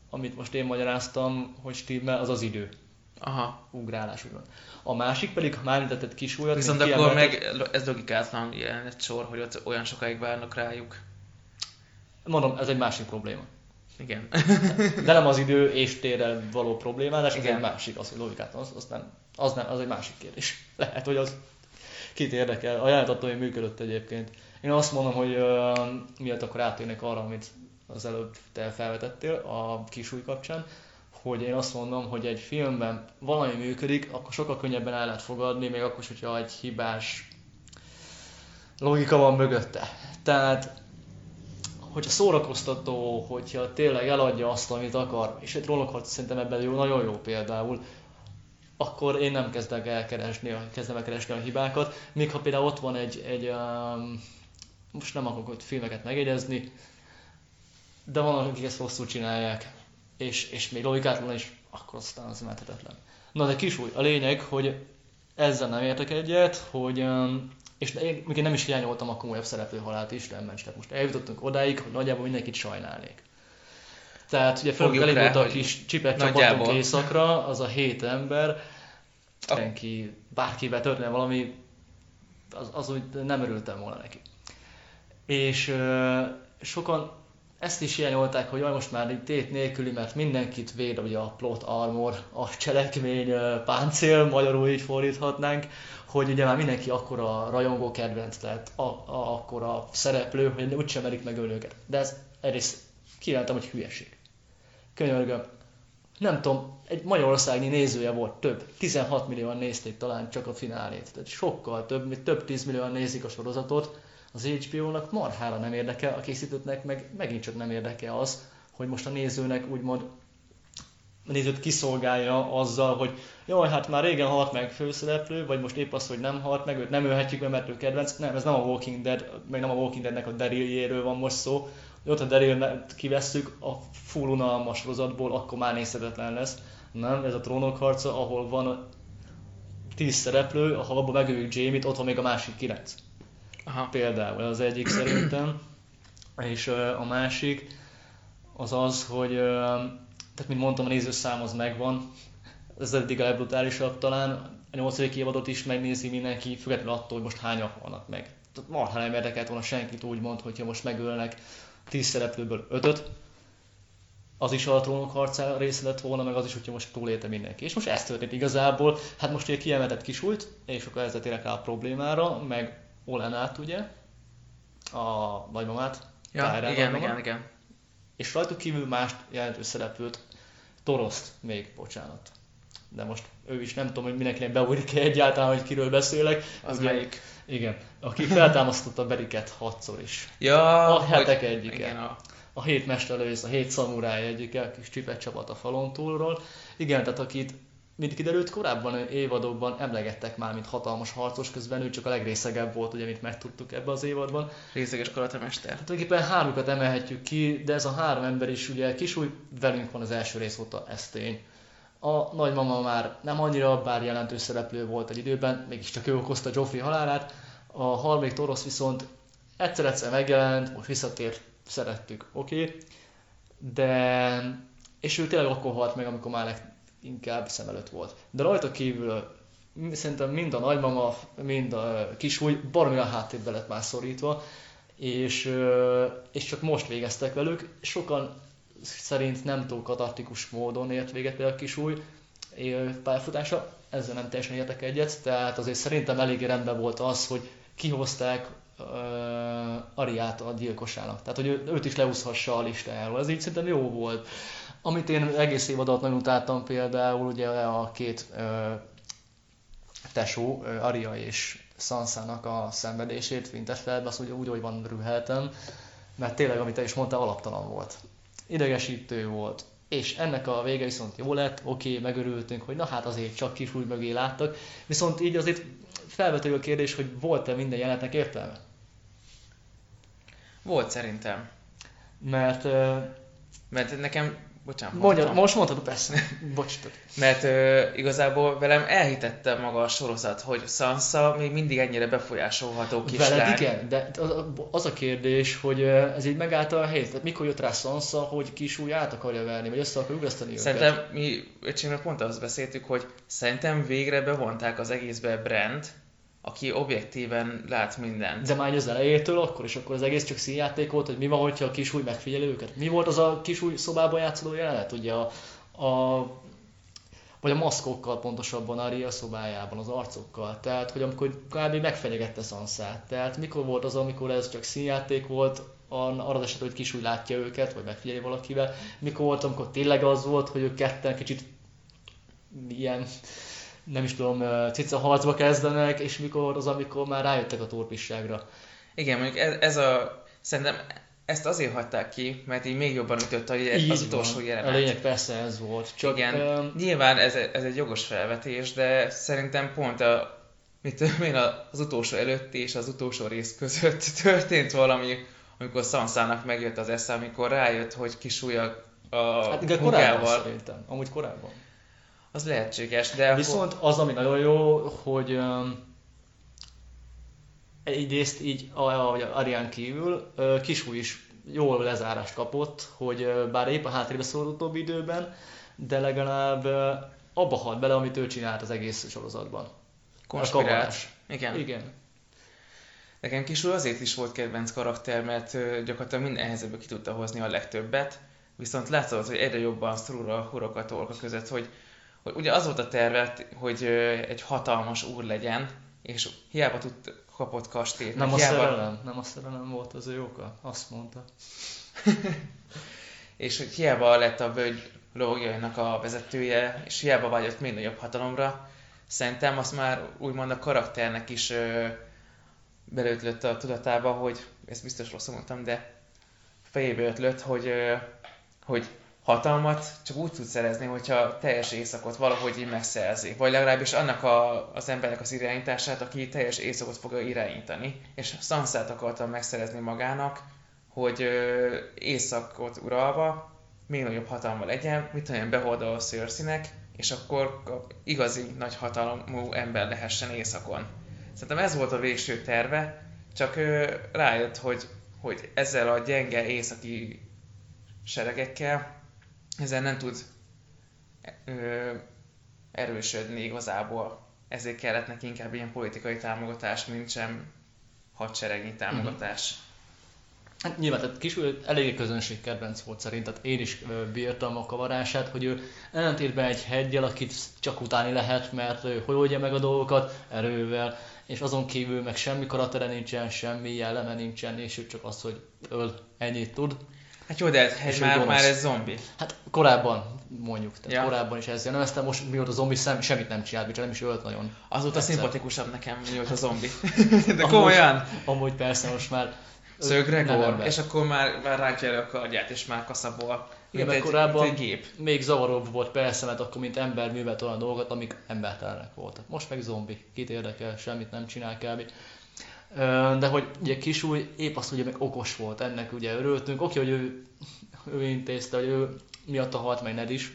amit most én magyaráztam, hogy stimmel, az az idő. Aha. Ugrálás, úgymond. A másik pedig, ha már említetted kis újat, Viszont akkor kiemelted- meg ez logikátlan jelenet sor, hogy ott olyan sokáig várnak rájuk. Mondom, ez egy másik probléma. Igen. De nem az idő és térrel való problémázás, Igen. egy másik, az, hogy logikát, az, az, nem, az, nem, az egy másik kérdés. Lehet, hogy az kit érdekel. A jelenet attól, hogy működött egyébként. Én azt mondom, hogy uh, miatt akkor átérnek arra, amit az előbb te felvetettél a kisúly kapcsán, hogy én azt mondom, hogy egy filmben valami működik, akkor sokkal könnyebben el lehet fogadni, még akkor is, hogyha egy hibás logika van mögötte. Tehát hogyha szórakoztató, hogyha tényleg eladja azt, amit akar, és egy trollokharc szerintem ebben jó, nagyon jó például, akkor én nem kezdek el keresni, kezdem el keresni a hibákat. Még ha például ott van egy, egy um, most nem akarok ott filmeket megjegyezni, de van, akik ezt rosszul csinálják, és, és még logikátlan is, akkor aztán az menthetetlen. Na de kisúly, a lényeg, hogy ezzel nem értek egyet, hogy um, és én, még én nem is hiányoltam a komolyabb szereplő halált Isten ments. Most eljutottunk odáig, hogy nagyjából mindenkit sajnálnék. Tehát ugye Fogjuk elég rá, a kis csipet csapatunk éjszakra, az a hét ember, senki, bárkivel történne valami, az, az úgy nem örültem volna neki. És ö, sokan ezt is hiányolták, hogy most már tét nélküli, mert mindenkit véd ugye a plot armor, a cselekmény páncél, magyarul így fordíthatnánk, hogy ugye már mindenki akkora rajongó kedvenc, tehát a, a, akkora szereplő, hogy úgysem merik megölni őket. De ez egyrészt kijelentem, hogy hülyeség. Könyörgöm, nem tudom, egy magyarországi nézője volt több. 16 millióan nézték talán csak a finálét. Tehát sokkal több, mint több 10 millióan nézik a sorozatot. Az HBO-nak marhára nem érdekel, a készítőknek meg megint csak nem érdekel az, hogy most a nézőnek úgymond a nézőt kiszolgálja azzal, hogy jaj, hát már régen halt meg főszereplő, vagy most épp az, hogy nem halt meg, őt nem ölhetjük be, mert ő kedvenc. Nem, ez nem a Walking Dead, meg nem a Walking Deadnek a Daryl van most szó. Ott a daryl kivesszük a full unalmas sorozatból, akkor már nézhetetlen lesz. Nem, ez a trónok harca, ahol van 10 szereplő, ha abban megöljük Jamie-t, ott van még a másik 9. Aha. Például az egyik szerintem. És a másik az az, hogy tehát mint mondtam, a nézőszám az megvan, ez eddig a legbrutálisabb talán, a nyolcadik évadot is megnézi mindenki, függetlenül attól, hogy most hányan vannak meg. Tehát marha nem érdekelt volna senkit úgy mond, hogyha most megölnek 10 szereplőből 5 az is a trónok harcára része lett volna, meg az is, hogyha most túlélte mindenki. És most ez történt igazából, hát most ugye kiemeltett kisult, és akkor ezzel tényleg rá a problémára, meg Olenát ugye, a nagymamát. Ja, igen, igen, igen, igen. És rajtuk kívül más jelentős szereplőt, Toroszt még, bocsánat. De most ő is nem tudom, hogy mindenkinek beúrik -e egyáltalán, hogy kiről beszélek. Az ugye, melyik? Igen, aki feltámasztotta Beriket hatszor is. Ja, a hetek egyike. Igen, a... a hét mesterlősz, a hét szamuráj egyike, a kis csipet csapat a falon túlról. Igen, tehát akit mint kiderült, korábban évadokban emlegettek már, mint hatalmas harcos, közben ő csak a legrészegebb volt, ugye, mint megtudtuk ebbe az évadban. Részeges karatemester. Hát tulajdonképpen hármukat emelhetjük ki, de ez a három ember is ugye kisúj velünk van az első rész óta, ez tény. A nagymama már nem annyira, bár jelentős szereplő volt egy időben, mégiscsak ő okozta Joffrey halálát. A harmadik Torosz viszont egyszer-egyszer megjelent, most visszatért, szerettük, oké. Okay. De, és ő tényleg akkor halt meg, amikor már inkább szem előtt volt. De rajta kívül szerintem mind a nagymama, mind a kisúly baromi a háttérbe lett már szorítva, és, és csak most végeztek velük. Sokan szerint nem túl katartikus módon ért véget például a kisúly pályafutása, ezzel nem teljesen értek egyet, tehát azért szerintem elég rendben volt az, hogy kihozták uh, Ariát a gyilkosának. Tehát, hogy őt is leúszhassa a listájáról. Ez így szerintem jó volt. Amit én egész évadat nagyon utáltam például, ugye a két ö, tesó, ö, Aria és Sansának a szenvedését Winterfellben, azt úgy, úgy, hogy van rüheltem, mert tényleg, amit te is mondtál, alaptalan volt. Idegesítő volt, és ennek a vége viszont jó lett, oké, okay, megörültünk, hogy na hát azért csak kifúj mögé láttak, viszont így azért felvető a kérdés, hogy volt-e minden jelenetnek értelme? Volt szerintem. Mert... Mert nekem Bocsánat. Mondja, most mondhatod persze. Bocs. Mert ö, igazából velem elhitette maga a sorozat, hogy Sansa még mindig ennyire befolyásolható kislány. Veled igen, de az a kérdés, hogy ez így megállta a helyet. Tehát mikor jött rá Sansa, hogy kisúly át akarja verni, vagy össze akar ugrasztani őket? Szerintem mi öcsémnek pont azt beszéltük, hogy szerintem végre bevonták az egészbe Brent, aki objektíven lát mindent. De már az elejétől akkor, és akkor az egész csak színjáték volt, hogy mi van, hogyha a kisúly megfigyeli őket. Mi volt az a kisúly szobában játszódó jelenet, ugye a, a vagy a maszkokkal pontosabban Aria szobájában, az arcokkal. Tehát, hogy amikor kb. megfenyegette Sanszát. Tehát mikor volt az, amikor ez csak színjáték volt, arra az eset, hogy kisúly látja őket, vagy megfigyeli valakivel. Mikor volt, amikor tényleg az volt, hogy ők ketten kicsit ilyen nem is tudom, cica harcba kezdenek, és mikor az, amikor már rájöttek a torpisságra. Igen, mondjuk ez, ez a, szerintem ezt azért hagyták ki, mert így még jobban ütött így az utolsó jelenet. A lényeg persze ez volt. Csak, Igen, um... nyilván ez, ez egy jogos felvetés, de szerintem pont a, mit én az utolsó előtti és az utolsó rész között történt valami, amikor Sansának megjött az esze, amikor rájött, hogy kisúlyag a Hát igen, korábban szerintem. Amúgy korábban. Az lehetséges, de Viszont akkor... az, ami nagyon jó, hogy um, egyrészt így, ahogy Arián kívül, uh, Kisúly is jól lezárást kapott, hogy uh, bár épp a hátrébe szólott utóbbi időben, de legalább uh, abba halt bele, amit ő csinált az egész sorozatban. Konspirálás. Igen. Igen. Nekem Kisúly azért is volt kedvenc karakter, mert uh, gyakorlatilag minden helyzetből ki tudta hozni a legtöbbet, viszont látszott, hogy egyre jobban szorul a hurok a között, hogy hogy ugye az volt a terve, hogy egy hatalmas úr legyen, és hiába tud, kapott kastélyt. Nem a hiába... szerelem, nem a szerelem volt az ő oka, azt mondta. és hogy hiába lett a völgy logiainak a vezetője, és hiába vágyott még nagyobb hatalomra, szerintem azt már úgymond a karakternek is ö, belőtlött a tudatába, hogy, ezt biztos rosszul mondtam, de fejébe ötlött, hogy, ö, hogy hatalmat csak úgy tud szerezni, hogyha teljes éjszakot valahogy így megszerzi. Vagy legalábbis annak a, az embernek az irányítását, aki teljes éjszakot fogja irányítani. És Sansa-t akartam megszerezni magának, hogy ö, éjszakot uralva még nagyobb hatalma legyen, mit olyan behordol a szőrszínek, és akkor igazi nagy hatalmú ember lehessen éjszakon. Szerintem ez volt a végső terve, csak ö, rájött, hogy, hogy ezzel a gyenge északi seregekkel ezzel nem tud ö, erősödni igazából. Ezért kellett neki inkább ilyen politikai támogatás, mint sem hadseregnyi támogatás. Mm-hmm. Hát nyilván, tehát Kisúly eléggé közönség kedvenc volt szerint, tehát én is bírtam a kavarását, hogy ő ellentétben egy hegyel, akit csak utáni lehet, mert ő hogy oldja meg a dolgokat erővel, és azon kívül meg semmi karaktere nincsen, semmi jelleme nincsen, és ő csak az, hogy öl, ennyit tud. Hát jó, de ez, ez már, már ez zombi. Hát korábban mondjuk, tehát ja. korábban is ezzel nem, aztán most mióta zombi szem, semmit nem csinált, nem is ölt nagyon. Azóta egyszer. szimpatikusabb nekem, mióta a zombi. de komolyan. Amúgy, amúgy persze most már Szögregor, és akkor már, már rákja a kardját, és már kaszaból. Igen, mert korábban egy gép. még zavaróbb volt persze, mert akkor mint ember művelt olyan dolgokat, amik embertelenek voltak. Most meg zombi, kit érdekel, semmit nem csinál kb. De hogy ugye kisúly épp azt, hogy meg okos volt, ennek ugye örültünk. Oké, hogy ő, ő intézte, hogy ő miatta halt meg Ned is,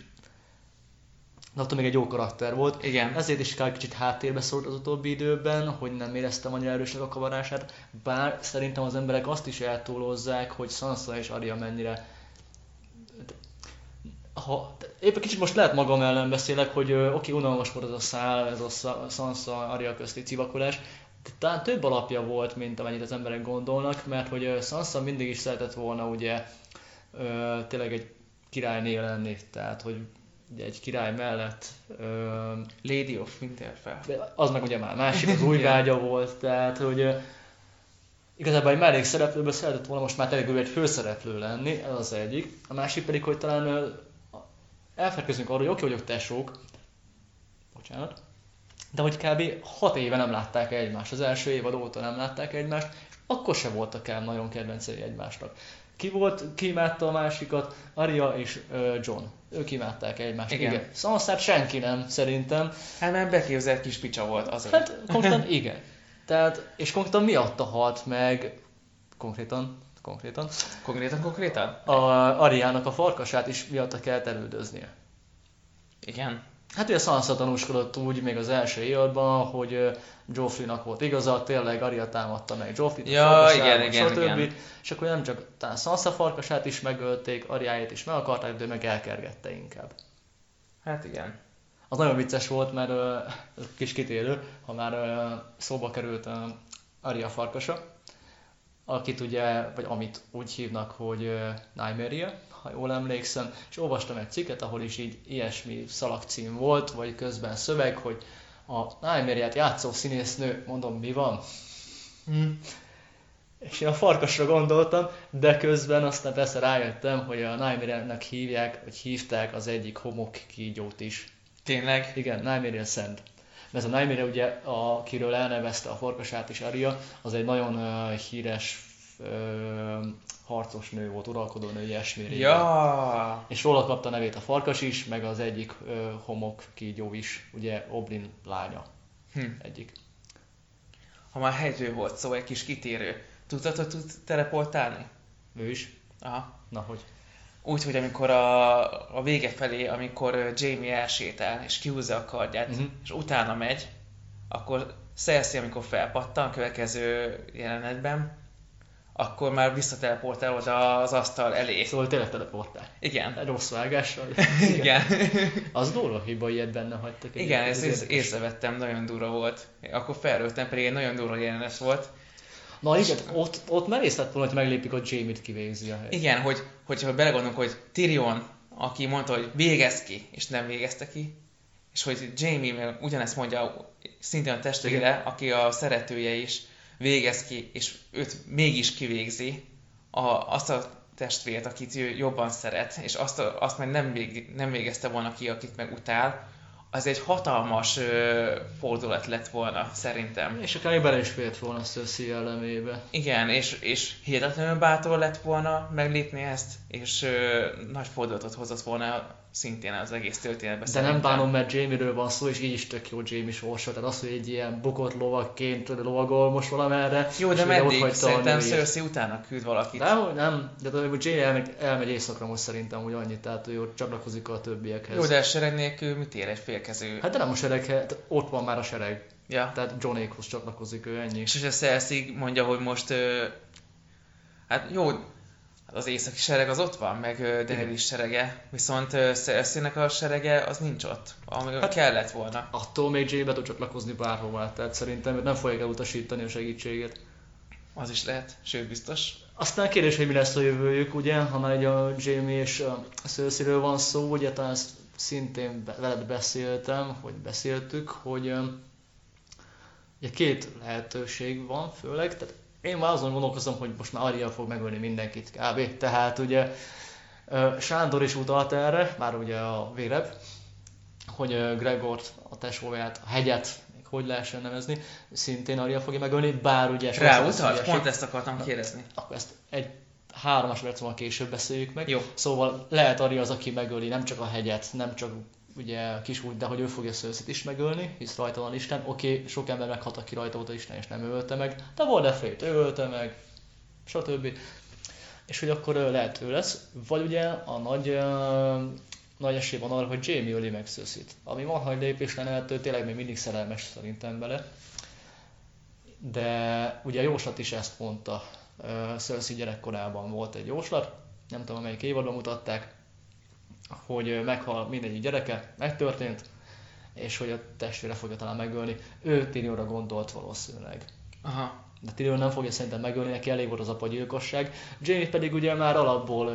de attól még egy jó karakter volt. Igen. Ezért is kár kicsit háttérbe szólt az utóbbi időben, hogy nem éreztem annyira erősnek a kavarását, bár szerintem az emberek azt is eltúlozzák, hogy Sansa és Arya mennyire ha, épp kicsit most lehet magam ellen beszélek, hogy oké, okay, unalmas volt ez a szál, ez a Sansa Arya közti civakolás, talán több alapja volt, mint amennyit az emberek gondolnak, mert hogy Sansa mindig is szeretett volna ugye tényleg egy királyné lenni, tehát hogy ugye egy király mellett... Uh, Lady of Winterfell. Az meg ugye már másik, az új vágya volt, tehát hogy uh, igazából egy mellék szereplőből szeretett volna most már tényleg egy főszereplő lenni, ez az egyik. A másik pedig, hogy talán elfelelkezünk arról, hogy oké vagyok tesók, bocsánat, de hogy kb. 6 éve nem látták egymást, az első évad óta nem látták egymást, és akkor se voltak el nagyon kedvencei egymásnak. Ki volt, ki imádta a másikat? Aria és uh, John. Ők imádták egymást. Igen. igen. Sansa senki nem, szerintem. Hát mert beképzelt kis picsa volt az. Hát konkrétan igen. Tehát, és konkrétan miatta halt meg, konkrétan, konkrétan. Konkrétan, konkrétan? A Ariának a farkasát is miatta kell elődöznie. Igen. Hát ugye Sansa tanúskodott úgy még az első évadban, hogy Joffrey-nak volt igaza, tényleg Arya támadta meg Joffrey-t, ja, igen, igen, stb. Igen. És akkor nem csak talán Sansa farkasát is megölték, Arjáét is meg akarták, de meg elkergette inkább. Hát igen. Az nagyon vicces volt, mert uh, kis kitérő, ha már uh, szóba került uh, Arya farkasa, akit ugye, vagy amit úgy hívnak, hogy Nymeria, ha jól emlékszem, és olvastam egy cikket, ahol is így ilyesmi szalagcím volt, vagy közben szöveg, hogy a Nightmare-ját játszó színésznő, mondom, mi van? Hmm. És én a farkasra gondoltam, de közben aztán persze rájöttem, hogy a Nightmare-nek hívják, vagy hívták az egyik homok kígyót is. Tényleg? Igen, Nightmare Szent. Ez a Nightmare ugye, akiről elnevezte a farkasát is Aria, az egy nagyon uh, híres uh, harcos nő volt, uralkodó nő, ilyesmi ja. És róla kapta nevét a farkas is, meg az egyik ö, homok kígyó is, ugye Oblin lánya. Hm. Egyik. Ha már hegyről volt szó, egy kis kitérő. Tudtad, hogy tud teleportálni? Ő is? Aha. Na, hogy? Úgy, hogy amikor a, a vége felé, amikor Jamie elsétál, és kihúzza a kardját, uh-huh. és utána megy, akkor Cersei, amikor felpattan a következő jelenetben, akkor már visszateleportál oda az asztal elé. Szóval tényleg teleportál. Igen. Egy rossz vágással. Igen. az durva hiba, ilyet benne hagytak. Igen, ezt ez észrevettem, nagyon durva volt. Akkor felrőttem, pedig egy nagyon durva jelenet volt. Na igen, ott, ott merész lett volna, hogy meglépik, hogy Jamie-t kivégzi a helyet. Igen, hogy, hogyha belegondolunk, hogy Tyrion, aki mondta, hogy végez ki, és nem végezte ki, és hogy Jamie ugyanezt mondja szintén a testvére, aki a szeretője is, végez ki, és őt mégis kivégzi, a, azt a testvért, akit jobban szeret, és azt, azt meg nem, vég, nem végezte volna ki, akit meg utál, az egy hatalmas ö, fordulat lett volna, szerintem. És akár bele is fért volna a Cersei jellemébe. Igen, és, és hihetetlenül bátor lett volna meglépni ezt, és ö, nagy fordulatot hozott volna szintén az egész történetben. De szerintem. nem bánom, mert Jamie-ről van szó, és így is tök jó Jamie sorsa. Tehát az, hogy egy ilyen bukott lovakként lovagol most valamerre. Jó, de meddig? Szerintem Cersei utána küld valakit. De nem, de, de Jamie elmegy, elmegy éjszakra most szerintem, hogy annyit, tehát ő csatlakozik a többiekhez. Jó, de a sereg nélkül mit ér egy félkező? Hát de nem a sereg, hát ott van már a sereg. Ja. Tehát Johnékhoz csatlakozik ő ennyi. És a Cersei mondja, hogy most hát jó, az északi sereg az ott van, meg Daenerys serege, viszont cersei a serege az nincs ott, ami hát, kellett volna. Attól még Jay be tud csatlakozni bárhová, tehát szerintem nem fogják elutasítani a segítséget. Az is lehet, sőt biztos. Aztán kérdés, hogy mi lesz a jövőjük, ugye, ha már egy a Jamie és a cersei van szó, ugye talán ezt szintén veled beszéltem, hogy beszéltük, hogy ugye két lehetőség van főleg, tehát én már azon gondolkozom, hogy most már Arya fog megölni mindenkit kb. Tehát ugye Sándor is utalt erre, már ugye a vérebb, hogy Gregort, a tesóját, a hegyet, még hogy lehessen nevezni, szintén Arya fogja megölni, bár ugye... Ráutalt? Pont ezt akartam kérdezni. Akkor ezt egy három másodperc később beszéljük meg. Jó. Szóval lehet Arya az, aki megöli nem csak a hegyet, nem csak ugye kis úgy, de hogy ő fogja cersei is megölni, hisz rajta van Isten. Oké, okay, sok ember meghat, aki rajta volt Isten, és nem ölte meg, de Voldemort ő ölte meg, stb. És hogy akkor lehet ő lesz, vagy ugye a nagy, nagy esély van arra, hogy Jamie öli meg cersei Ami van, hogy lépés lenne, ő tényleg még mindig szerelmes szerintem bele. De ugye a jóslat is ezt mondta. Cersei gyerekkorában volt egy jóslat, nem tudom, melyik évadban mutatták, hogy meghal mindegyik gyereke, megtörtént, és hogy a testvére fogja talán megölni. Ő Tyrionra gondolt valószínűleg. Aha. De Tyrion nem fogja szerintem megölni, neki elég volt az apa gyilkosság. Jamie pedig ugye már alapból,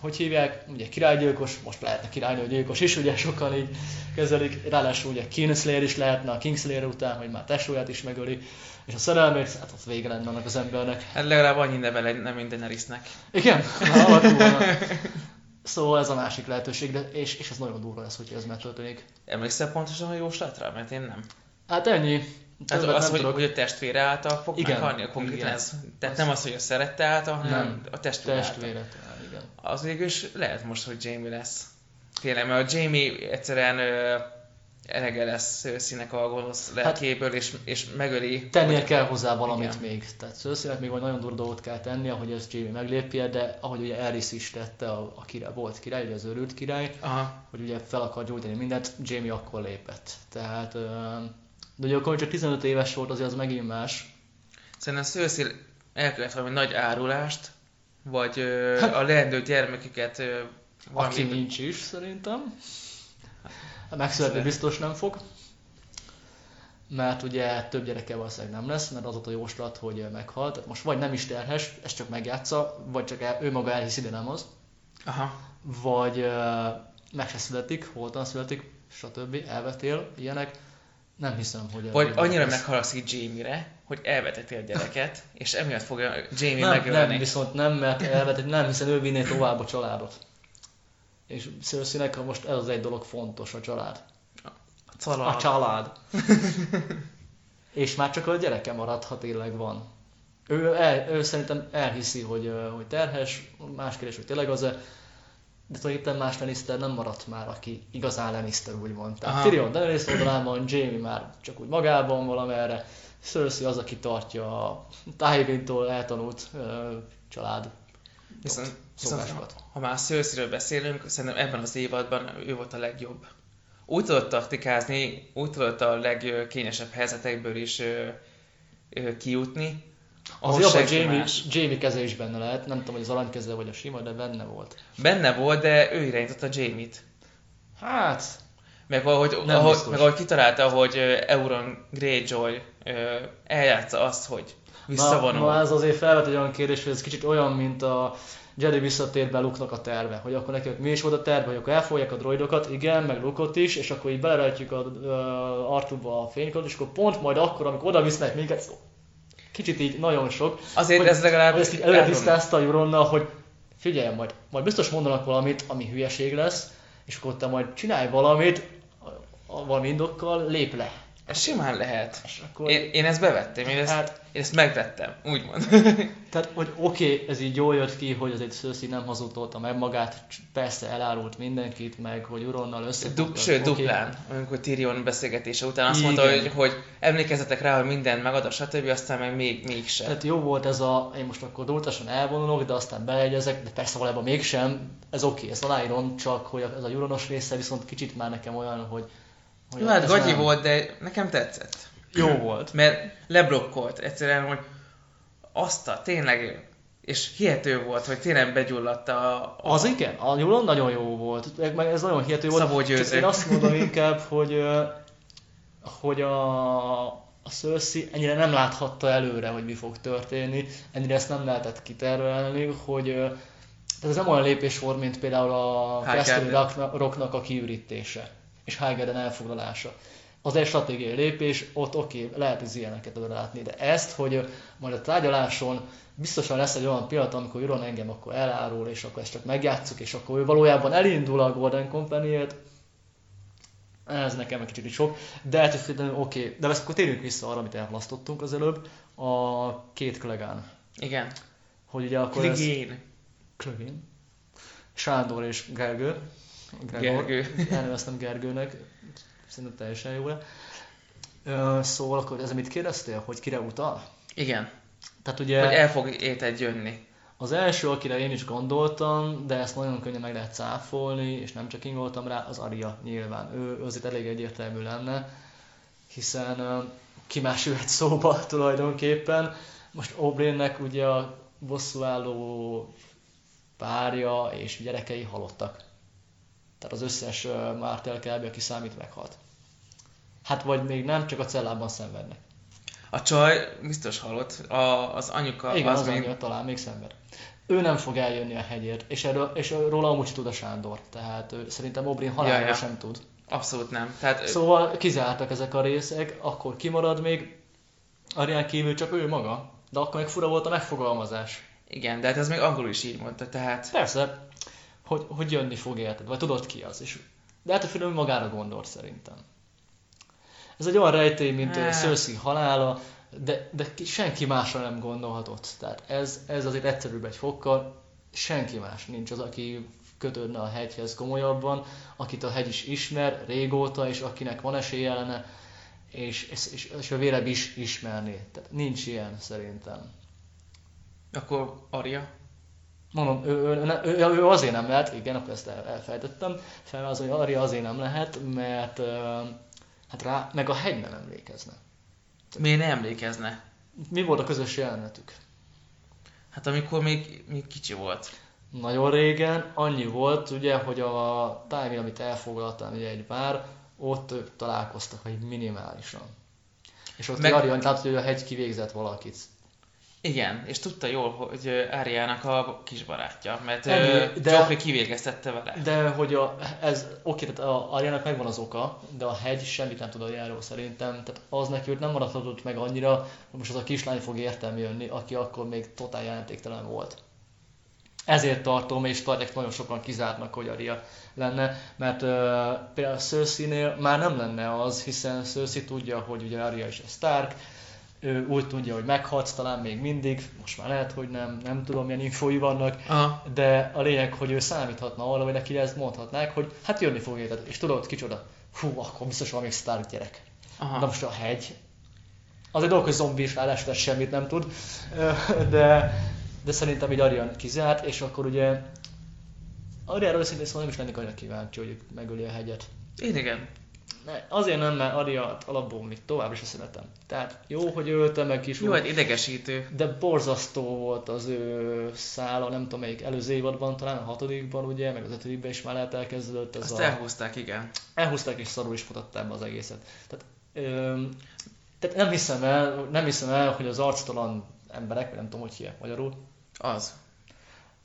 hogy hívják, ugye királygyilkos, most lehetne királynő gyilkos is, ugye sokan így kezelik, ráadásul ugye Kingslayer is lehetne a Kingslayer után, hogy már tesóját is megöli, és a szerelmét, hát ott vége lenne annak az embernek. Hát legalább annyi neve legyen, mint Daenerysnek. Igen, Szóval ez a másik lehetőség, de, és, és ez nagyon durva lesz, hogy ez megtörténik. Emlékszel pontosan a jóslatra? Mert én nem. Hát ennyi. Hát az, az hogy, hogy, a testvére által fog igen, meghalni, konkrétan igen. ez. Tehát az... nem az, hogy a szerette által, hanem nem, a testvére, testvére által. igen. Az végül is lehet most, hogy Jamie lesz. Tényleg, mert a Jamie egyszerűen elege lesz Cersei-nek a gonosz lelkéből, és, és megöli. Tennie hogy... kell hozzá valamit igen. még. Tehát cersei még vagy nagyon durva dolgot kell tenni, ahogy ez Jamie meglépje, de ahogy ugye Eris is tette, a, a király, volt király, ugye az őrült király, Aha. hogy ugye fel akar gyógyítani mindent, Jamie akkor lépett. Tehát, de ugye akkor csak 15 éves volt, azért az megint más. Szerintem Cersei elkövet valami nagy árulást, vagy hát, a leendő gyermeküket valami... Aki nincs is, szerintem. Megszületni biztos nem fog, mert ugye több gyereke valószínűleg nem lesz, mert az ott a jóslat, hogy meghalt. Tehát most vagy nem is terhes, ez csak megjátsza, vagy csak el, ő maga elhiszi, de nem az. Aha. Vagy uh, meg se születik, holtan születik, stb. elvetél, ilyenek. Nem hiszem, hogy... Vagy annyira meghalagszik Jamie-re, hogy elvetettél gyereket, és emiatt fogja Jamie nem, megölni. Nem, viszont nem, mert elvetett, nem, hiszen ő vinné tovább a családot. És cersei most ez az egy dolog fontos, a család. A család. A család. és már csak a gyereke marad, ha tényleg van. Ő, el, ő szerintem elhiszi, hogy, hogy terhes, más kérdés, hogy tényleg az-e, de tulajdonképpen más Lannister nem maradt már, aki igazán Lannister úgymond. Tehát Tyrion Daenerys oldalában, Jamie már csak úgy magában valamerre, Cersei az, aki tartja a Tywin-tól eltanult uh, család Viszont, viszont ha már cersei beszélünk, szerintem ebben az évadban ő volt a legjobb. Úgy tudott taktikázni, úgy tudott a legkényesebb helyzetekből is ö, ö, kijutni. Az jobb, hogy Jamie, Jamie keze is benne lehet, nem tudom, hogy az aranykeze vagy a sima, de benne volt. Benne volt, de ő irányította Jamie-t. Hát... Meg ahogy, ahogy, meg ahogy kitalálta, hogy Euron Greyjoy eljátsza azt, hogy visszavonul. Na, na ez azért felvet egy olyan kérdés, hogy ez kicsit olyan, mint a Jedi visszatér be Luke-nak a terve, hogy akkor neki mi is volt a terve, hogy akkor elfogják a droidokat, igen, meg Luke-ot is, és akkor így belerejtjük a uh, Artuba a fénykot, és akkor pont majd akkor, amikor oda visznek minket, kicsit így nagyon sok. Azért hogy, ez legalább... Hogy ezt így előre tisztázta a Juronnal, hogy figyelj, majd, majd biztos mondanak valamit, ami hülyeség lesz, és akkor te majd csinálj valamit, valami indokkal, lép le. Ez simán lehet. akkor... Én, én ezt bevettem, én ezt, hát, én ezt megvettem, úgymond. Tehát, hogy oké, okay, ez így jól jött ki, hogy az egy Cersei nem hazudtolta meg magát, persze elárult mindenkit, meg hogy Uronnal összefogtak. Du- sőt, okay. duplán, amikor Tyrion beszélgetése után azt Igen. mondta, hogy, hogy emlékezzetek rá, hogy minden megad a stb., aztán meg még, mégsem. Tehát jó volt ez a, én most akkor dúltasan elvonulok, de aztán beleegyezek, de persze valójában mégsem, ez oké, okay, ezt aláírom, csak hogy ez a Juronos része viszont kicsit már nekem olyan, hogy hogy hát gagyi nem... volt, de nekem tetszett. Jó volt. Mert leblokkolt egyszerűen, hogy azt a tényleg, és hihető volt, hogy tényleg begyulladt a... a... Az igen, a Julon nagyon jó volt, meg ez nagyon hihető volt. Szabó Csak én azt mondom inkább, hogy, hogy a, a Cersei ennyire nem láthatta előre, hogy mi fog történni, ennyire ezt nem lehetett kitervelni, hogy tehát ez nem olyan lépés volt, mint például a Casterly Rocknak a kiürítése és Highgarden elfoglalása. Az egy stratégiai lépés, ott oké, okay, lehet az ilyeneket oda látni, de ezt, hogy majd a tárgyaláson biztosan lesz egy olyan pillanat, amikor Euron engem akkor elárul, és akkor ezt csak megjátszuk, és akkor ő valójában elindul a Golden company ez nekem egy kicsit sok, de hát oké, okay. de ezt akkor térjünk vissza arra, amit elhalasztottunk az előbb, a két kollégán. Igen. Hogy ugye akkor Kligén. Ez... Kligén. Sándor és Gergő. Gregor. Gergő. Elneveztem Gergőnek, szerintem teljesen jó le. Szóval akkor ez, amit kérdeztél, hogy kire utal? Igen. Tehát ugye... Hogy el fog étet jönni. Az első, akire én is gondoltam, de ezt nagyon könnyen meg lehet cáfolni, és nem csak ingoltam rá, az Aria nyilván. Ő azért elég egyértelmű lenne, hiszen ki más jöhet szóba tulajdonképpen. Most Obreennek ugye a bosszúálló párja és gyerekei halottak. Tehát az összes Mártel kelbi, aki számít, meghalt. Hát vagy még nem, csak a cellában szenvednek. A csaj biztos halott, a, az anyuka Igen, az, az még... anyja talán még szenved. Ő nem fog eljönni a hegyért, és, erről, és róla amúgy tud a Sándor. Tehát ő, szerintem Obrin halálra ja, ja. sem tud. Abszolút nem. Tehát... Szóval kizártak ezek a részek, akkor kimarad még Arián kívül csak ő maga. De akkor még fura volt a megfogalmazás. Igen, de hát ez még angolul is így mondta, tehát... Persze, hogy, hogy jönni fog érted, vagy tudod ki az. És, de hát a film magára gondol szerintem. Ez egy olyan rejtély, mint a Cersei halála, de, de senki másra nem gondolhatott. Tehát ez, ez azért egyszerűbb egy fokkal, senki más nincs az, aki kötődne a hegyhez komolyabban, akit a hegy is ismer régóta, és akinek van esélye ellene, és, és, és, és a vélebb is ismerni. Tehát nincs ilyen szerintem. Akkor Arya? Mondom, ő, ő, ő, ő azért nem lehet, igen, akkor ezt el, elfejtettem, hogy Arya azért nem lehet, mert hát rá, meg a hegy nem emlékezne. Miért nem emlékezne? Mi volt a közös jelenetük? Hát amikor még, még kicsi volt. Nagyon régen, annyi volt, ugye, hogy a tájmén, amit elfoglaltam, ugye egy vár, ott találkoztak, hogy minimálisan. És ott meg... Arya látod, hogy a hegy kivégzett valakit. Igen, és tudta jól, hogy Áriának a kisbarátja, mert Ennyi, de, Joffrey kivégeztette vele. De hogy a, ez, oké, tehát a Áriának megvan az oka, de a hegy semmit nem tud a járó szerintem, tehát az neki hogy nem maradhatott meg annyira, hogy most az a kislány fog értelmi jönni, aki akkor még totál jelentéktelen volt. Ezért tartom, és tartják nagyon sokan kizártnak, hogy Aria lenne, mert uh, például Cersei-nél már nem lenne az, hiszen Cersei tudja, hogy ugye Arya is a Stark, ő úgy tudja, hogy meghatsz talán még mindig, most már lehet, hogy nem, nem tudom milyen infói vannak, Aha. de a lényeg, hogy ő számíthatna arra, hogy neki ezt mondhatnák, hogy hát jönni fog érted, és tudod, kicsoda, fú, akkor biztos valami Stark gyerek. Aha. Na most a hegy, az egy dolog, hogy zombi is ráadásul semmit nem tud, de, de szerintem így Arian kizárt, és akkor ugye Ariáról őszintén szóval nem is lennék annyira kíváncsi, hogy megöli a hegyet. Én igen. Ne, azért nem, mert Ariat alapból még tovább is szeretem. Tehát jó, hogy ölte meg is. Jó, hát idegesítő. De borzasztó volt az ő szála, nem tudom melyik előző évadban, talán a hatodikban ugye, meg az ötödikben is már lehet elkezdődött. Ez Azt a... elhúzták, igen. Elhúzták és szarul is mutatták be az egészet. Tehát, öm, tehát nem hiszem el, nem hiszem el, hogy az arctalan emberek, nem tudom, hogy hívják magyarul. Az.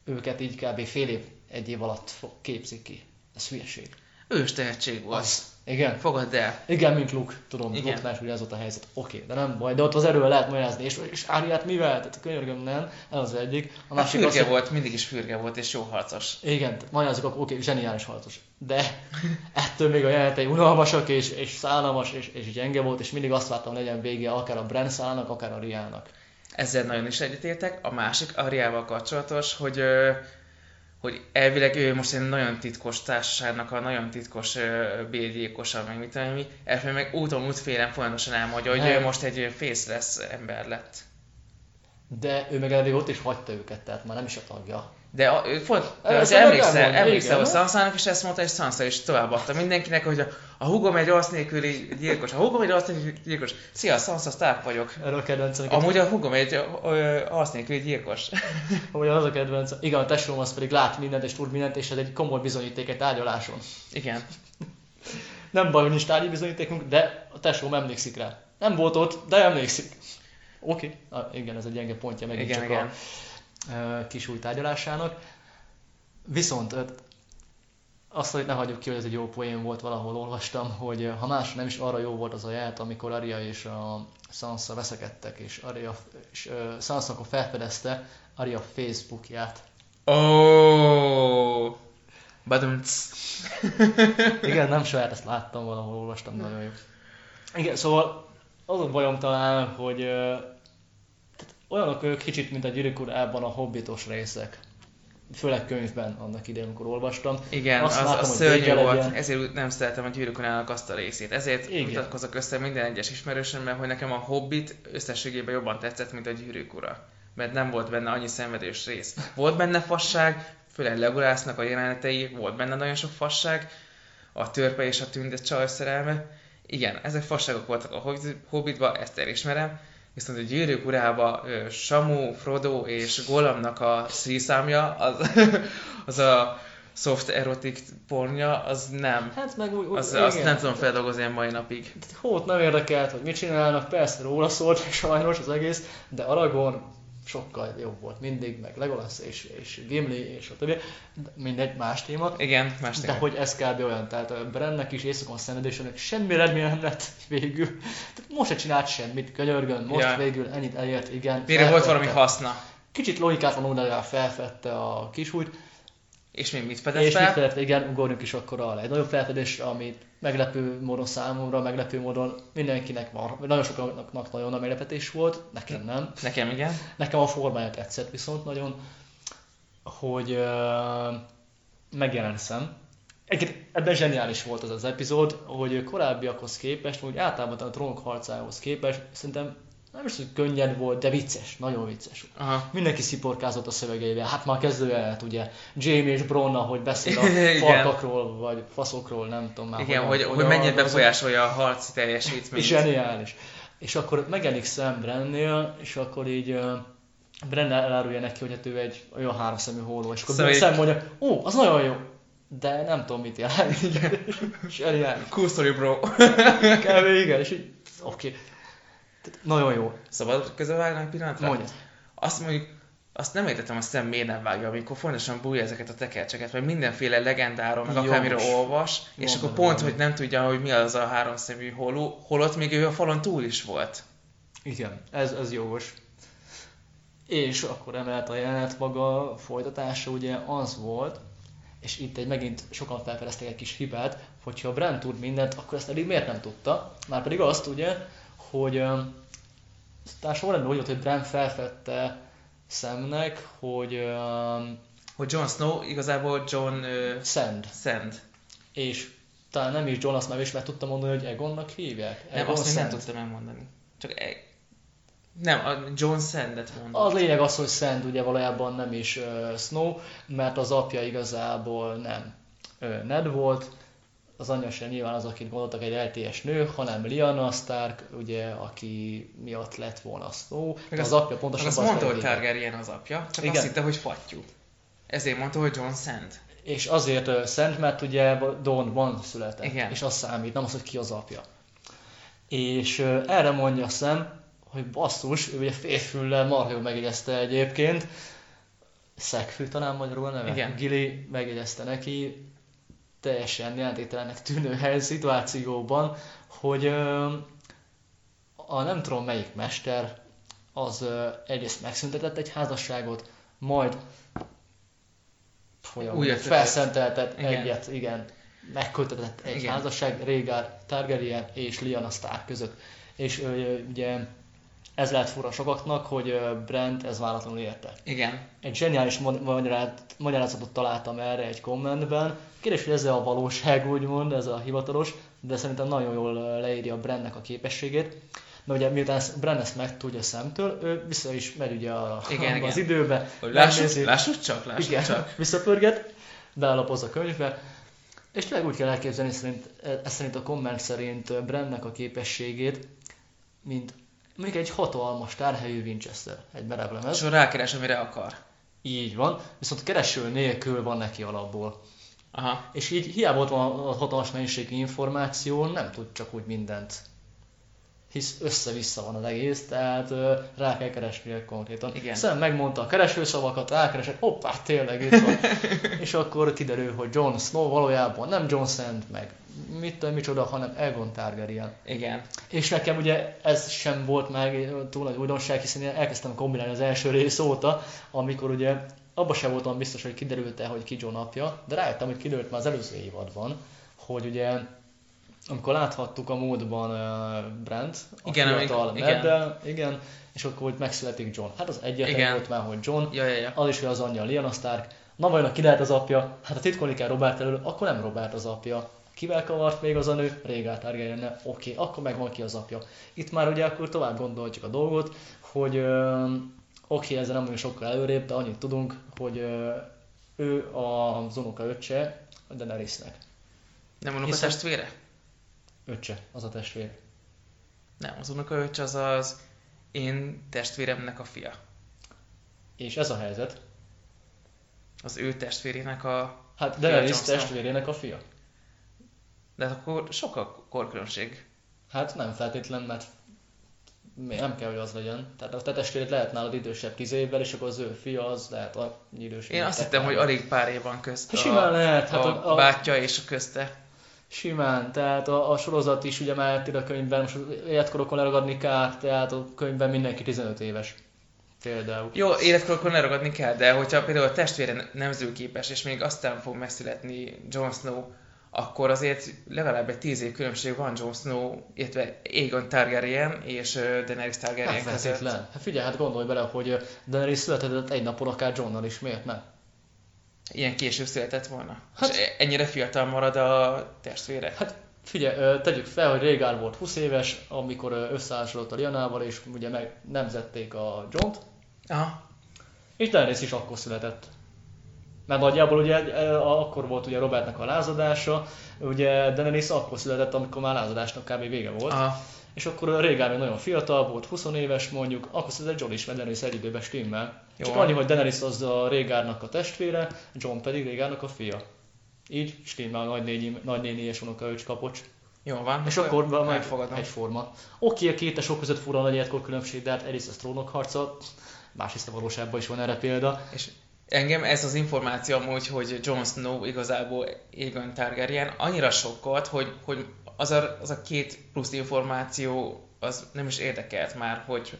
Őket így kb. fél év, egy év alatt képzik ki. Ez hülyeség. Ős tehetség volt. Az. Igen. Fogadd el. Igen, mint Luke, tudom, Igen. Luke-nál is ugye ez volt a helyzet. Oké, de nem baj, de ott az erővel lehet magyarázni, és, és Áriát mivel? Tehát könyörgöm nem, ez az egyik. A A másik fürge az, volt, mindig is fürge volt, és jó harcos. Igen, akkor oké, zseniális harcos. De ettől még a jelenetei unalmasak, és, és szállalmas, és, és gyenge volt, és mindig azt vártam, legyen vége akár a Bren szálnak, akár a Riának. Ezzel nagyon is egyetértek. A másik Ariával kapcsolatos, hogy, hogy elvileg ő most egy nagyon titkos társaságnak a nagyon titkos bérgyilkosa, meg mit tudom mi. Meg úton útfélen folyamatosan elmondja, hogy ő Nem. most egy ö, faceless ember lett. De ő meg elég ott is hagyta őket, tehát már nem is a tagja. De a, ő Ez az emlékszel, emlékszel, hogy Sansának is ezt mondta, és Sansa is továbbadta mindenkinek, hogy a, a hugom egy arc nélküli gyilkos, a hugom egy arc nélküli gyilkos. Szia, Sansa Stark vagyok. Erről a kedvencem. Amúgy a hugom egy arc nélküli gyilkos. Amúgy az a kedvencem. Igen, a tesóm az pedig lát mindent és tud mindent, és ez egy komoly bizonyíték egy tárgyaláson. Igen. Nem baj, hogy nincs tárgyi bizonyítékunk, de a tesóm emlékszik rá. Nem volt ott, de emlékszik. Oké, okay. igen, ez egy gyenge pontja megint Igen, csak igen. a ö, kis új tárgyalásának. Viszont azt, hogy ne hagyjuk ki, hogy ez egy jó poén volt, valahol olvastam, hogy ha más nem is arra jó volt az a ját, amikor Arya és a Sansa veszekedtek, és Arya, és uh, Sansa akkor felfedezte Arya Facebookját. Oh, Badumc. Igen, nem saját, ezt láttam valahol, olvastam, nagyon jó. Igen, szóval az a bajom talán, hogy olyanok ők kicsit, mint a gyűrűk urában a hobbitos részek. Főleg könyvben annak idején, amikor olvastam. Igen, Azt az, látom, az szörnyű volt, legyen. ezért nem szeretem a gyűrűk Uralmának azt a részét. Ezért Igen. mutatkozok össze minden egyes ismerősömmel, hogy nekem a Hobbit összességében jobban tetszett, mint a gyűrűk ura. Mert nem volt benne annyi szenvedős rész. Volt benne fasság, főleg Legolásznak a jelenetei, volt benne nagyon sok fasság, a törpe és a tünde csaj szerelme. Igen, ezek fasságok voltak a Hobbit- Hobbitban, ezt elismerem. Viszont a gyűrűk urába Samu, Frodo és Gollumnak a szíszámja, az, az a soft erotic pornja, az nem. Hát meg úgy, Az, igen. azt nem tudom feldolgozni a mai napig. Hót nem érdekelt, hogy mit csinálnak, persze róla szólt sajnos az egész, de Aragorn sokkal jobb volt mindig, meg Legolas és, és Gimli és a többi, De mindegy, más téma. Igen, más De téma. hogy ez kb. olyan, tehát a Brennek is éjszakon szenvedésének semmi eredménye nem lett végül. Tehát most se csinált semmit, könyörgön, most Ja. végül ennyit elért, igen. Végre volt valami haszna. Kicsit logikátlanul, de legalább felfedte a kisújt, És még mit fedett és mit fel? felett, igen, ugorjunk is akkor a legnagyobb felfedés, amit meglepő módon számomra, meglepő módon mindenkinek van, nagyon sokaknak nagyon nagy meglepetés volt, nekem nem. Nekem igen. Nekem a formája tetszett viszont nagyon, hogy uh, megjelent szem. Egyébként ebben zseniális volt az az epizód, hogy korábbiakhoz képest, vagy általában a trónok harcához képest, szerintem nem is, hogy könnyed volt, de vicces, nagyon vicces. Aha. Mindenki sziporkázott a szövegeivel, hát már kezdő jelenet, ugye, Jamie és Bron, hogy beszél a farkakról, vagy faszokról, nem tudom már. Igen, hogyan- hogy, hogy mennyire befolyásolja a harci teljesítményt. Zseniális. És akkor megjelenik Sam Brennél, és akkor így uh, Bren elárulja neki, hogy hát ő egy olyan háromszemű hóló, és akkor Szóval Sam mondja, ó, az nagyon jó, de nem tudom mit jelent. Zseniális. Cool story, bro. Kb. igen, és így, oké. Tehát Nagyon jó. Szabad közbevágni egy pillanatra? Mondja. Azt mondjuk, azt nem értettem, hogy Sam miért nem vágja, amikor fontosan bújja ezeket a tekercseket, vagy mindenféle legendáról, meg akármiről olvas, és Van akkor pont, hogy nem tudja, hogy mi az a háromszemű holó, holott még ő a falon túl is volt. Igen, ez, ez jogos. És akkor emellett a jelenet maga folytatása ugye az volt, és itt egy megint sokan felfedeztek egy kis hibát, hogyha Brand tud mindent, akkor ezt eddig miért nem tudta? Már pedig azt ugye, hogy talán sorrendben úgy volt, hogy Brand felfedte szemnek, hogy Hogy Jon Snow igazából John uh, Sand. Sand. És talán nem is John, azt már is meg tudtam mondani, hogy Egonnak hívják. Nem, Egon azt még nem tudtam megmondani. Csak e... Nem, a John Sandet mondom. Az lényeg az, hogy Sand ugye valójában nem is uh, Snow, mert az apja igazából nem uh, Ned volt, az anyja sem nyilván az, akit gondoltak egy LTS nő, hanem Lyanna Stark, ugye, aki miatt lett volna Snow. Meg az azt- apja pontosan az mondta, hogy. Targaryen az apja, csak Igen. azt hitte, hogy fattyú. Ezért mondta, hogy John Sand. És azért uh, Szent, mert ugye Dawnban született, Igen. és az számít, nem az, hogy ki az apja. És uh, erre mondja Sam, hogy basszus, ő ugye férfüllel marha megjegyezte egyébként, Szegfű talán magyarul neve? Igen. Gili megjegyezte neki, teljesen jelentételenek tűnő hely szituációban, hogy a nem tudom melyik mester az egyrészt megszüntetett egy házasságot, majd folyamatosan felszenteltett igen. egyet, igen, megkötetett egy igen. házasság Rhaegar Targaryen és Lyanna Stark között. És ugye ez lehet fura sokaknak, hogy Brent ez váratlanul érte. Igen. Egy zseniális magyarázatot találtam erre egy kommentben. Kérdés, hogy ez a valóság, úgymond, ez a hivatalos, de szerintem nagyon jól leírja Brentnek a képességét. Na ugye miután Bren ezt megtudja szemtől, ő vissza is megy ugye a, igen, az igen. időbe. Lássuk, lássuk csak, lássuk igen, csak. Visszapörget, beállapoz a könyvbe, és tényleg úgy kell elképzelni szerint, ez szerint a komment szerint Brennek a képességét, mint mondjuk egy hatalmas tárhelyű Winchester, egy merevlemez. És rákeres, amire akar. Így van, viszont kereső nélkül van neki alapból. Aha. És így hiába ott van a hatalmas mennyiségű információ, nem tud csak úgy mindent hisz össze-vissza van az egész, tehát ö, rá kell keresni konkrétan. Igen. Szem megmondta a keresőszavakat, rákeresek, hoppá, tényleg itt van. és akkor kiderül, hogy Jon Snow valójában nem Jon Sand, meg mit tudom, micsoda, hanem Egon Targaryen. Igen. És nekem ugye ez sem volt meg túl nagy újdonság, hiszen én elkezdtem kombinálni az első rész óta, amikor ugye abban sem voltam biztos, hogy kiderült-e, hogy ki John apja, de rájöttem, hogy kiderült már az előző évadban, hogy ugye amikor láthattuk a módban uh, Brent, a igen, fiatal amíg, igen. igen, és akkor hogy megszületik John. Hát az egyetlen volt már, hogy John, ja, ja, ja. az is, hogy az anyja Lyanna Stark. Na vajon ki lehet az apja? Hát a titkolni kell Robert elől, akkor nem Robert az apja. Kivel kavart még az a nő? Régát Targaryen, oké, okay, akkor megvan ki az apja. Itt már ugye akkor tovább gondoljuk a dolgot, hogy oké, okay, ezzel nem vagyunk sokkal előrébb, de annyit tudunk, hogy ő az unoka öccse a Daenerysnek. Nem unoka Hiszen... testvére? Öccse, az a testvér. Nem, az unoka öccse az az én testvéremnek a fia. És ez a helyzet? Az ő testvérének a Hát Daenerys testvérének a fia. De akkor sok a korkülönbség. Hát nem feltétlen, mert nem kell, hogy az legyen. Tehát a te testvéred lehet nálad idősebb tíz évvel, és akkor az ő fia az lehet a idősebb. Én azt hittem, hogy alig pár év van közt hát Simán lehet. Hát a, a, bátyja és a közte. Simán, tehát a, a sorozat is ugye már a könyvben, most életkorokon leragadni kár, tehát a könyvben mindenki 15 éves. Például. Jó, életkorokon leragadni kell, de hogyha például a testvére nemzőképes, és még aztán fog megszületni Jon Snow, akkor azért legalább egy tíz év különbség van Jon Snow, illetve Aegon Targaryen és Daenerys Targaryen hát, között. Hát figyelj, hát gondolj bele, hogy Daenerys született egy napon akár Johnnal is, miért nem? Ilyen később született volna? Hát, és ennyire fiatal marad a testvére? Hát figyelj, tegyük fel, hogy Régár volt 20 éves, amikor összeházasodott a Lianával, és ugye meg nemzették a John-t. Aha. És Daenerys is akkor született. Mert nagyjából ugye akkor volt ugye Robertnek a lázadása, ugye Daenerys akkor született, amikor már lázadásnak kb. vége volt. Aha. És akkor Régár még nagyon fiatal volt, 20 éves mondjuk, akkor született John is, mert Daenerys egy időben stimmel. Jó. Csak annyi, hogy Daenerys az a Régárnak a testvére, John pedig Régárnak a fia. Így stimmel nagynéni, nagynéni és unokaöcs kapocs. Jó van. És akkor meg egyforma. Oké, a két tesók között fura nagy életkor különbség, de hát egyrészt a trónok harca, másrészt a valóságban is van erre példa. És engem ez az információ amúgy, hogy Jon Snow igazából Aegon Targaryen annyira sokkolt, hogy, hogy az, a, az a két plusz információ az nem is érdekelt már, hogy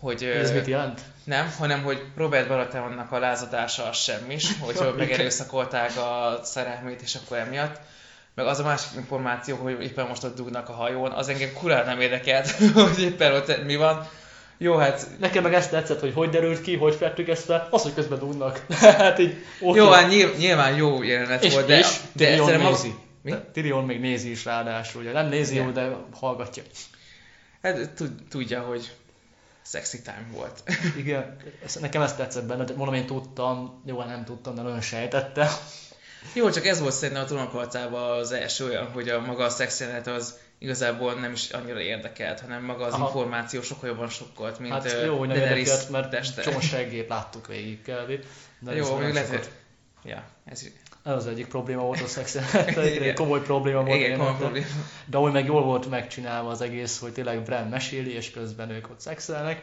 hogy, Ez mit jelent? Nem, hanem hogy Robert Baratheonnak a lázadása az semmis, hogy megerőszakolták a szerelmét, és akkor emiatt. Meg az a másik információ, hogy éppen most ott dugnak a hajón, az engem kurál nem érdekelt, hogy éppen ott mi van. Jó, hát... Nekem meg ezt tetszett, hogy hogy derült ki, hogy fettük ezt fel, az, hogy közben dugnak. hát így, okay. Jó, hát nyilván, nyilván jó jelenet és, volt, de... És de Tyrion nézi. Mi? Tyrion még nézi is ráadásul, ugye. Nem nézi jó, de hallgatja. Hát tudja, hogy sexy time volt. Igen, nekem ezt tetszett benne, de mondom, én tudtam, jó, nem tudtam, de nagyon sejtette. Jó, csak ez volt szerintem a trónokharcában az első olyan, hogy a maga a szexjelenet az igazából nem is annyira érdekelt, hanem maga az Aha. információ sokkal jobban sokkolt, mint Hát jó, hogy nem érdekelt, mert csomó seggét láttuk végig kb. De jó, még lehet, hogy... Ja, ez ez az egyik probléma volt a szex egy komoly probléma volt. Igen, komoly probléma. De ahogy meg jól volt megcsinálva az egész, hogy tényleg Bran meséli, és közben ők ott szexelnek.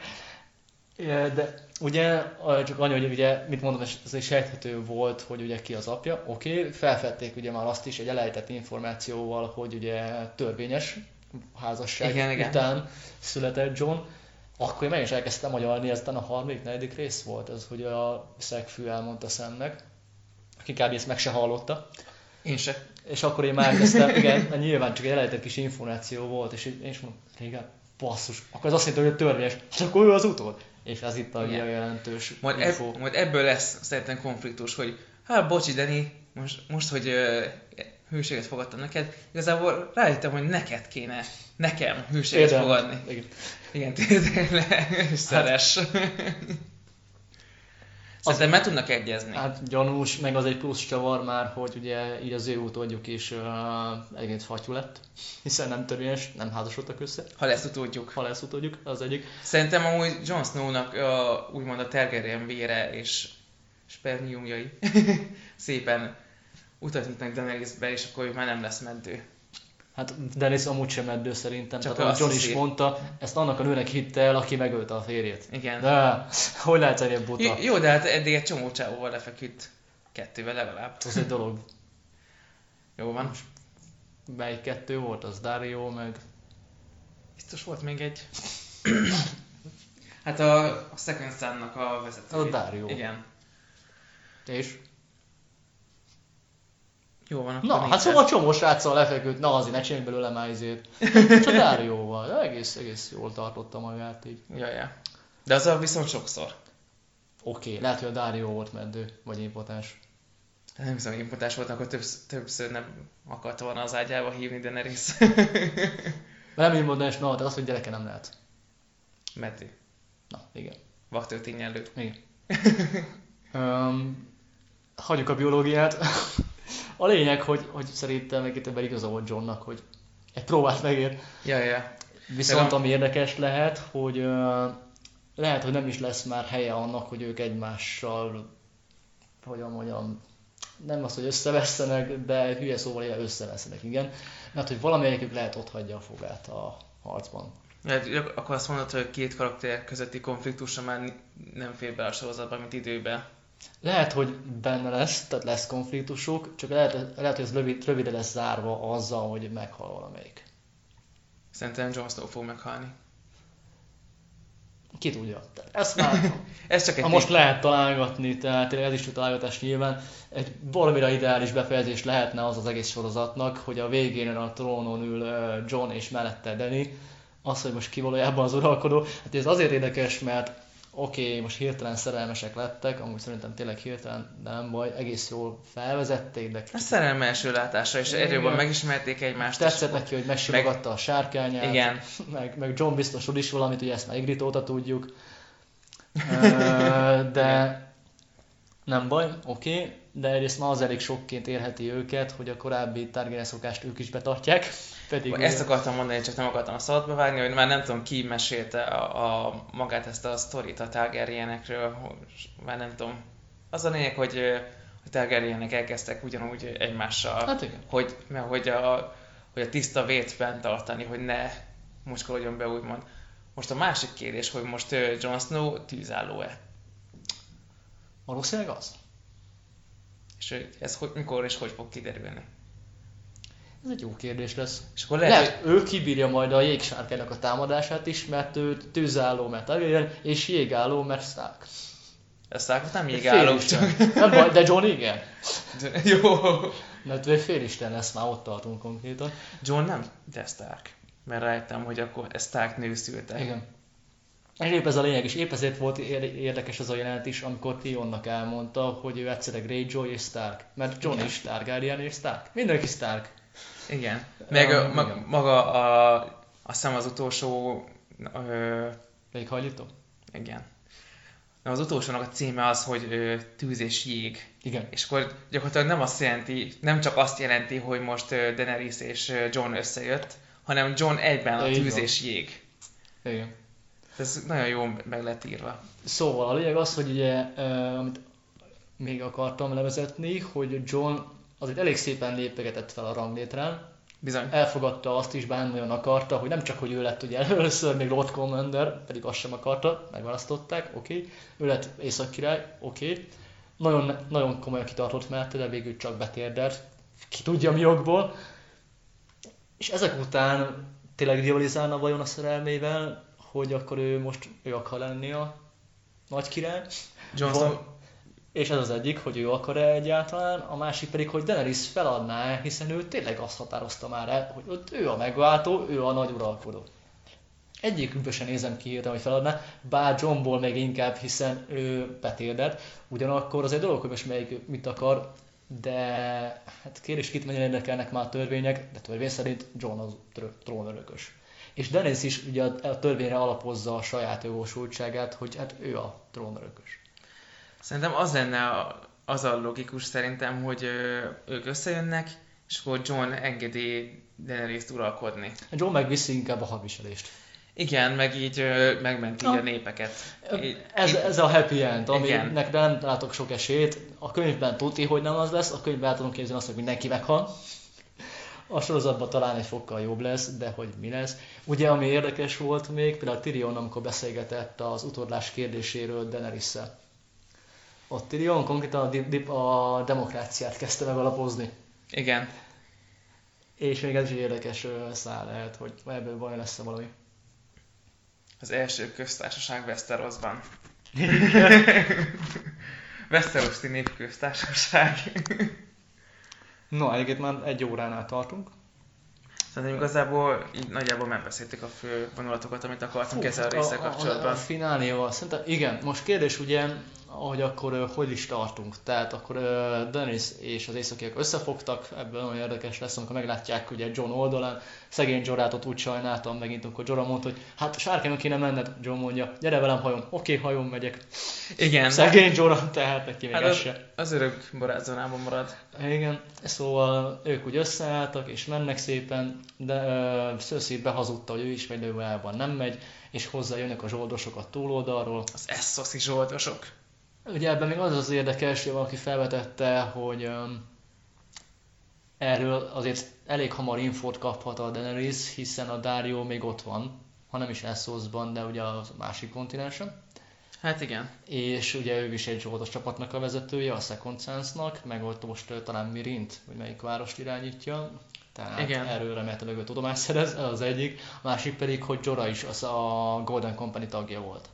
De ugye, csak annyi, hogy ugye, mit mondom, ez egy sejthető volt, hogy ugye ki az apja. Oké, okay, felfedték ugye már azt is egy elejtett információval, hogy ugye törvényes házasság igen, után igen. született John. Akkor én meg is elkezdtem magyarni, ezután a harmadik, negyedik rész volt, ez, hogy a szegfű elmondta szemnek, aki kb. ezt meg se hallotta. Én se. És akkor én már kezdtem, igen, nyilván csak egy elejtett kis információ volt, és én is mondom, régen, basszus, akkor ez azt jelenti, hogy a törvényes, és akkor ő az utól. És ez itt a Igen. jelentős majd, ebb, majd ebből lesz szerintem konfliktus, hogy hát bocsi Dani, most, most hogy uh, hűséget fogadtam neked, igazából rájöttem, hogy neked kéne, nekem hűséget Érdem. fogadni. Igen. Igen, tényleg, szeres. Hát, Szerintem meg tudnak egyezni. Hát gyanús, meg az egy plusz csavar már, hogy ugye így az ő utódjuk is uh, egész fatyú lett, hiszen nem törvényes, nem házasodtak össze. Ha lesz utódjuk. Ha lesz utódjuk, az egyik. Szerintem amúgy Jon Snow-nak uh, úgymond a Targaryen vére és spermiumjai szépen utat nyitnak Daenerysbe, és akkor már nem lesz mentő. Hát Dennis amúgy sem meddő szerintem. Csak Tehát, John is mondta, ezt annak a nőnek hitte el, aki megölte a férjét. Igen. De, hogy lehet ennél buta? Jó, jó, de hát eddig egy csomó csávóval lefeküdt. Kettővel legalább. Az egy dolog. Jó van. Melyik kettő volt? Az Dario, meg... Biztos volt még egy. hát a, a Second Sun-nak a vezető. A Dario. Igen. És? Jó van, akkor Na, hát szóval csomó sráccal lefeküdt, na azért ne csinálj belőle már izét. Csak Dárióval, de egész, egész jól tartotta magát így. Ja, ja. De az a viszont sokszor. Oké, okay, lehet, hogy a Dárió volt meddő, vagy impotens. Hát nem hiszem, hogy impotens volt, akkor többször, többször nem akart volna az ágyába hívni Daenerys. nem impotens, no, de az, hogy gyereke nem lehet. Meddő. Na, igen. Vaktörtényelő. Igen. um, hagyjuk a biológiát. A lényeg, hogy, hogy szerintem ebben igaza volt Johnnak, hogy egy próbát megér. Ja, ja. Viszont ami érdekes lehet, hogy uh, lehet, hogy nem is lesz már helye annak, hogy ők egymással, hogyan mondjam, nem az, hogy összevesztenek, de hülye szóval ilyen összevesztenek, igen. Mert hogy valamelyikük lehet ott hagyja a fogát a harcban. Hát, akkor azt mondod, hogy két karakter közötti konfliktusra már nem fér be a sorozatban, mint időben. Lehet, hogy benne lesz, tehát lesz konfliktusuk, csak lehet, lehet hogy ez rövid, rövide lesz zárva azzal, hogy meghal valamelyik. Szerintem Jon Snow fog meghalni. Ki tudja. Ezt már, ez csak egy ha most lehet találgatni, tehát ez is találgatás nyilván. Egy valamire ideális befejezés lehetne az az egész sorozatnak, hogy a végén a trónon ül John és mellette Danny. Az, hogy most ki valójában az uralkodó. Hát ez azért érdekes, mert oké, okay, most hirtelen szerelmesek lettek, amúgy szerintem tényleg hirtelen, de nem baj, egész jól felvezették, de... A szerelem első látása, és erőben megismerték egymást. Tetszett neki, hogy megsimogatta meg... a sárkányát. Igen. Meg, meg John biztos is valamit, ugye ezt már Igrit óta tudjuk. de nem baj, oké, okay, de egyrészt ma az elég sokként érheti őket, hogy a korábbi Targaryen szokást ők is betartják. Pedig Ezt akartam mondani, csak nem akartam a szabadba vágni, hogy már nem tudom ki mesélte a, a magát ezt a sztorit a Targaryenekről, már nem tudom. Az a lényeg, hogy a Targaryenek elkezdtek ugyanúgy egymással, hát igen. hogy, mert hogy a, hogy a tiszta vét tartani, hogy ne mocskolódjon be úgymond. Most a másik kérdés, hogy most Jon Snow tűzálló-e? Valószínűleg az. És ez hogy, mikor és hogy fog kiderülni? Ez egy jó kérdés lesz. És akkor lehet, lehet hogy... ő kibírja majd a jégsárkának a támadását is, mert ő tűzálló, mert Targaryen, és jégálló, mert Stark. A Stark nem jégálló, csak... Nem baj, de John igen. jó. Mert ő félisten lesz, már ott tartunk konkrétan. John nem, de Stark. Mert rájöttem, hogy akkor Stark nő szülte. Igen. És épp ez a lényeg, és épp ezért volt érdekes az a jelent is, amikor Tionnak elmondta, hogy ő egyszerre Greyjoy és Stark. Mert John Igen. is Targaryen és Stark. Mindenki Stark. Igen. Meg um, ma, igen. maga a, a szem az utolsó... Ö, Még hajlító? Igen. Az utolsónak a címe az, hogy ö, tűz és jég. Igen. És akkor gyakorlatilag nem azt jelenti, nem csak azt jelenti, hogy most ö, Daenerys és John összejött, hanem John egyben a tűz és jég. Igen. Ez nagyon jó meg lett írva. Szóval a lényeg az, hogy ugye, amit még akartam levezetni, hogy John azért elég szépen lépegetett fel a ranglétrán, Bizony. elfogadta azt is, bár nagyon akarta, hogy nem csak, hogy ő lett ugye először még Lord Commander, pedig azt sem akarta, megválasztották, oké. Okay. Ő lett északkirály, oké. Okay. Nagyon, nagyon komolyan kitartott mellette, de végül csak betérdelt, ki tudja mi jogból. És ezek után tényleg rivalizálna vajon a szerelmével, hogy akkor ő most ő akar lenni a nagy király. Johnson És ez az egyik, hogy ő akar-e egyáltalán, a másik pedig, hogy Daenerys feladná-e, hiszen ő tényleg azt határozta már el, hogy ott ő a megváltó, ő a nagy uralkodó. Egyikükből sem nézem ki hirtelen, hogy feladná, bár Johnból még inkább, hiszen ő betérdett. Ugyanakkor az egy dolog, hogy most melyik mit akar, de hát kérdés, kit mennyire érdekelnek már a törvények, de törvény szerint John az tr- trónörökös. És Daenerys is ugye a törvényre alapozza a saját jogosultságát, hogy hát ő a trónörökös. Szerintem az lenne a, az a logikus szerintem, hogy ők összejönnek, és akkor John engedi Daenerys-t uralkodni. John megviszi inkább a hadviselést. Igen, meg így ö, megmenti Na. a népeket. Ez, ez a happy end, aminek nem látok sok esélyt. A könyvben tuti, hogy nem az lesz, a könyvben el tudom képzelni azt, hogy mindenki meghal. A sorozatban talán egy fokkal jobb lesz, de hogy mi lesz. Ugye, ami érdekes volt még, például Tyrion, amikor beszélgetett az utorlás kérdéséről daenerys -szel. Ott Tyrion konkrétan a, di- di- a demokráciát kezdte meg alapozni. Igen. És még ez is egy érdekes szál lehet, hogy ebből vajon lesz -e valami. Az első köztársaság Westerosban. Westerosi népköztársaság. No, egyébként már egy óránál tartunk. Szerintem igazából így nagyjából megbeszéltük a fő vonulatokat, amit akartunk ezzel a résszel A, a, a kapcsolatban. fináléval. Szerintem igen, most kérdés ugye, hogy akkor hogy is tartunk. Tehát akkor Dennis és az északiak összefogtak, ebből nagyon érdekes lesz, amikor meglátják ugye John oldalán. Szegény Jorát ott úgy sajnáltam megint, amikor Jorah mondta, hogy hát sárkányon kéne menned. John mondja, gyere velem hajón. Oké, hajón megyek. Igen, Szegény Jorah, tehát neki még hát az, se. az örök barátzónában marad. Igen, szóval ők úgy összeálltak és mennek szépen, de uh, Cersei behazudta, hogy ő is megy, de ő nem megy, és hozzájönnek a zsoldosok a túloldalról. Az Essoszi zsoldosok. Ugye ebben még az az érdekes, hogy valaki felvetette, hogy erről azért elég hamar infót kaphat a Daenerys, hiszen a Dario még ott van, ha nem is Essosban, de ugye a másik kontinensen. Hát igen. És ugye ő is egy zsoldos csapatnak a vezetője, a Second Sense-nak, meg ott most talán Mirint, hogy melyik várost irányítja. Tehát Igen. Erről remélhetőleg ő tudomást szerez, ez az egyik. A másik pedig, hogy Jorah is az a Golden Company tagja volt.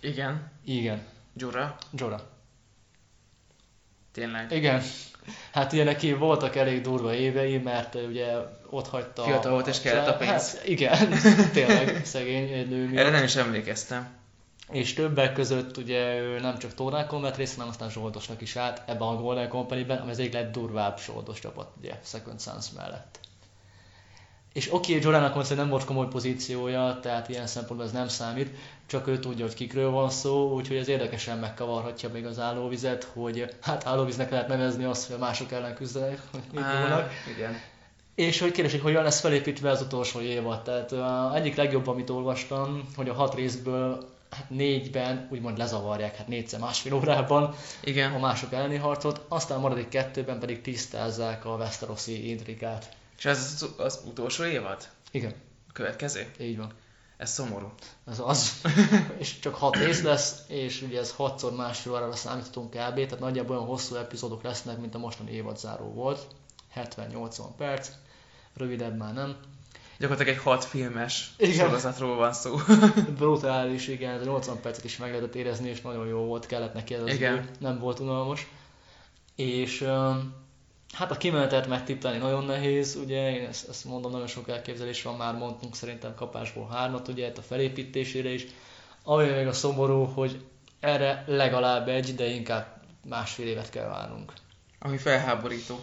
Igen. Igen, Gyura. Jorah. Tényleg. Igen. Hát ugye neki voltak elég durva évei, mert ugye ott hagyta... Fiatal volt és kellett a pénz. Hát igen, tényleg szegény nő miatt. Erre nem is emlékeztem. És többek között ugye ő nem csak tornákon vett részt, hanem aztán zsoldosnak is állt ebben a Golden Company-ben, ami az egyik legdurvább zsoldos csapat, ugye, Second Sons mellett. És oké, okay, Jorának mondta, hogy nem volt komoly pozíciója, tehát ilyen szempontból ez nem számít, csak ő tudja, hogy kikről van szó, úgyhogy ez érdekesen megkavarhatja még az állóvizet, hogy hát állóvíznek lehet nevezni azt, hogy a mások ellen küzdenek, hogy mit Á, igen. és hogy kérdés, hogy hogyan lesz felépítve az utolsó évad. Tehát uh, egyik legjobb, amit olvastam, hogy a hat részből hát négyben úgymond lezavarják, hát négyszer másfél órában a Igen. mások elleni harcot, aztán a maradék kettőben pedig tisztázzák a Westerosi intrigát. És ez az, az utolsó évad? Igen, A következő? így van. Ez szomorú. Ez az. és csak hat rész lesz, és ugye ez hatszor másfél órára számíthatunk kb. Tehát nagyjából olyan hosszú epizódok lesznek, mint a mostani évadzáró volt. 70-80 perc. Rövidebb már nem. Gyakorlatilag egy hat filmes Igen. sorozatról van szó. Brutális, igen, ez a 80 percet is meg lehetett érezni, és nagyon jó volt, kellett neki ez az Igen. idő, nem volt unalmas. És öm, hát a kimenetet megtippelni nagyon nehéz, ugye, én ezt, ezt mondom, nagyon sok elképzelés van, már mondtunk szerintem kapásból hármat, ugye, a felépítésére is. Ami még a szomorú, hogy erre legalább egy, de inkább másfél évet kell várnunk. Ami felháborító.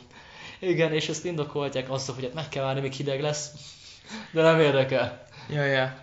Igen, és ezt indokolhatják azt, hogy hát meg kell várni, még hideg lesz, de nem érdekel. Ja, ja.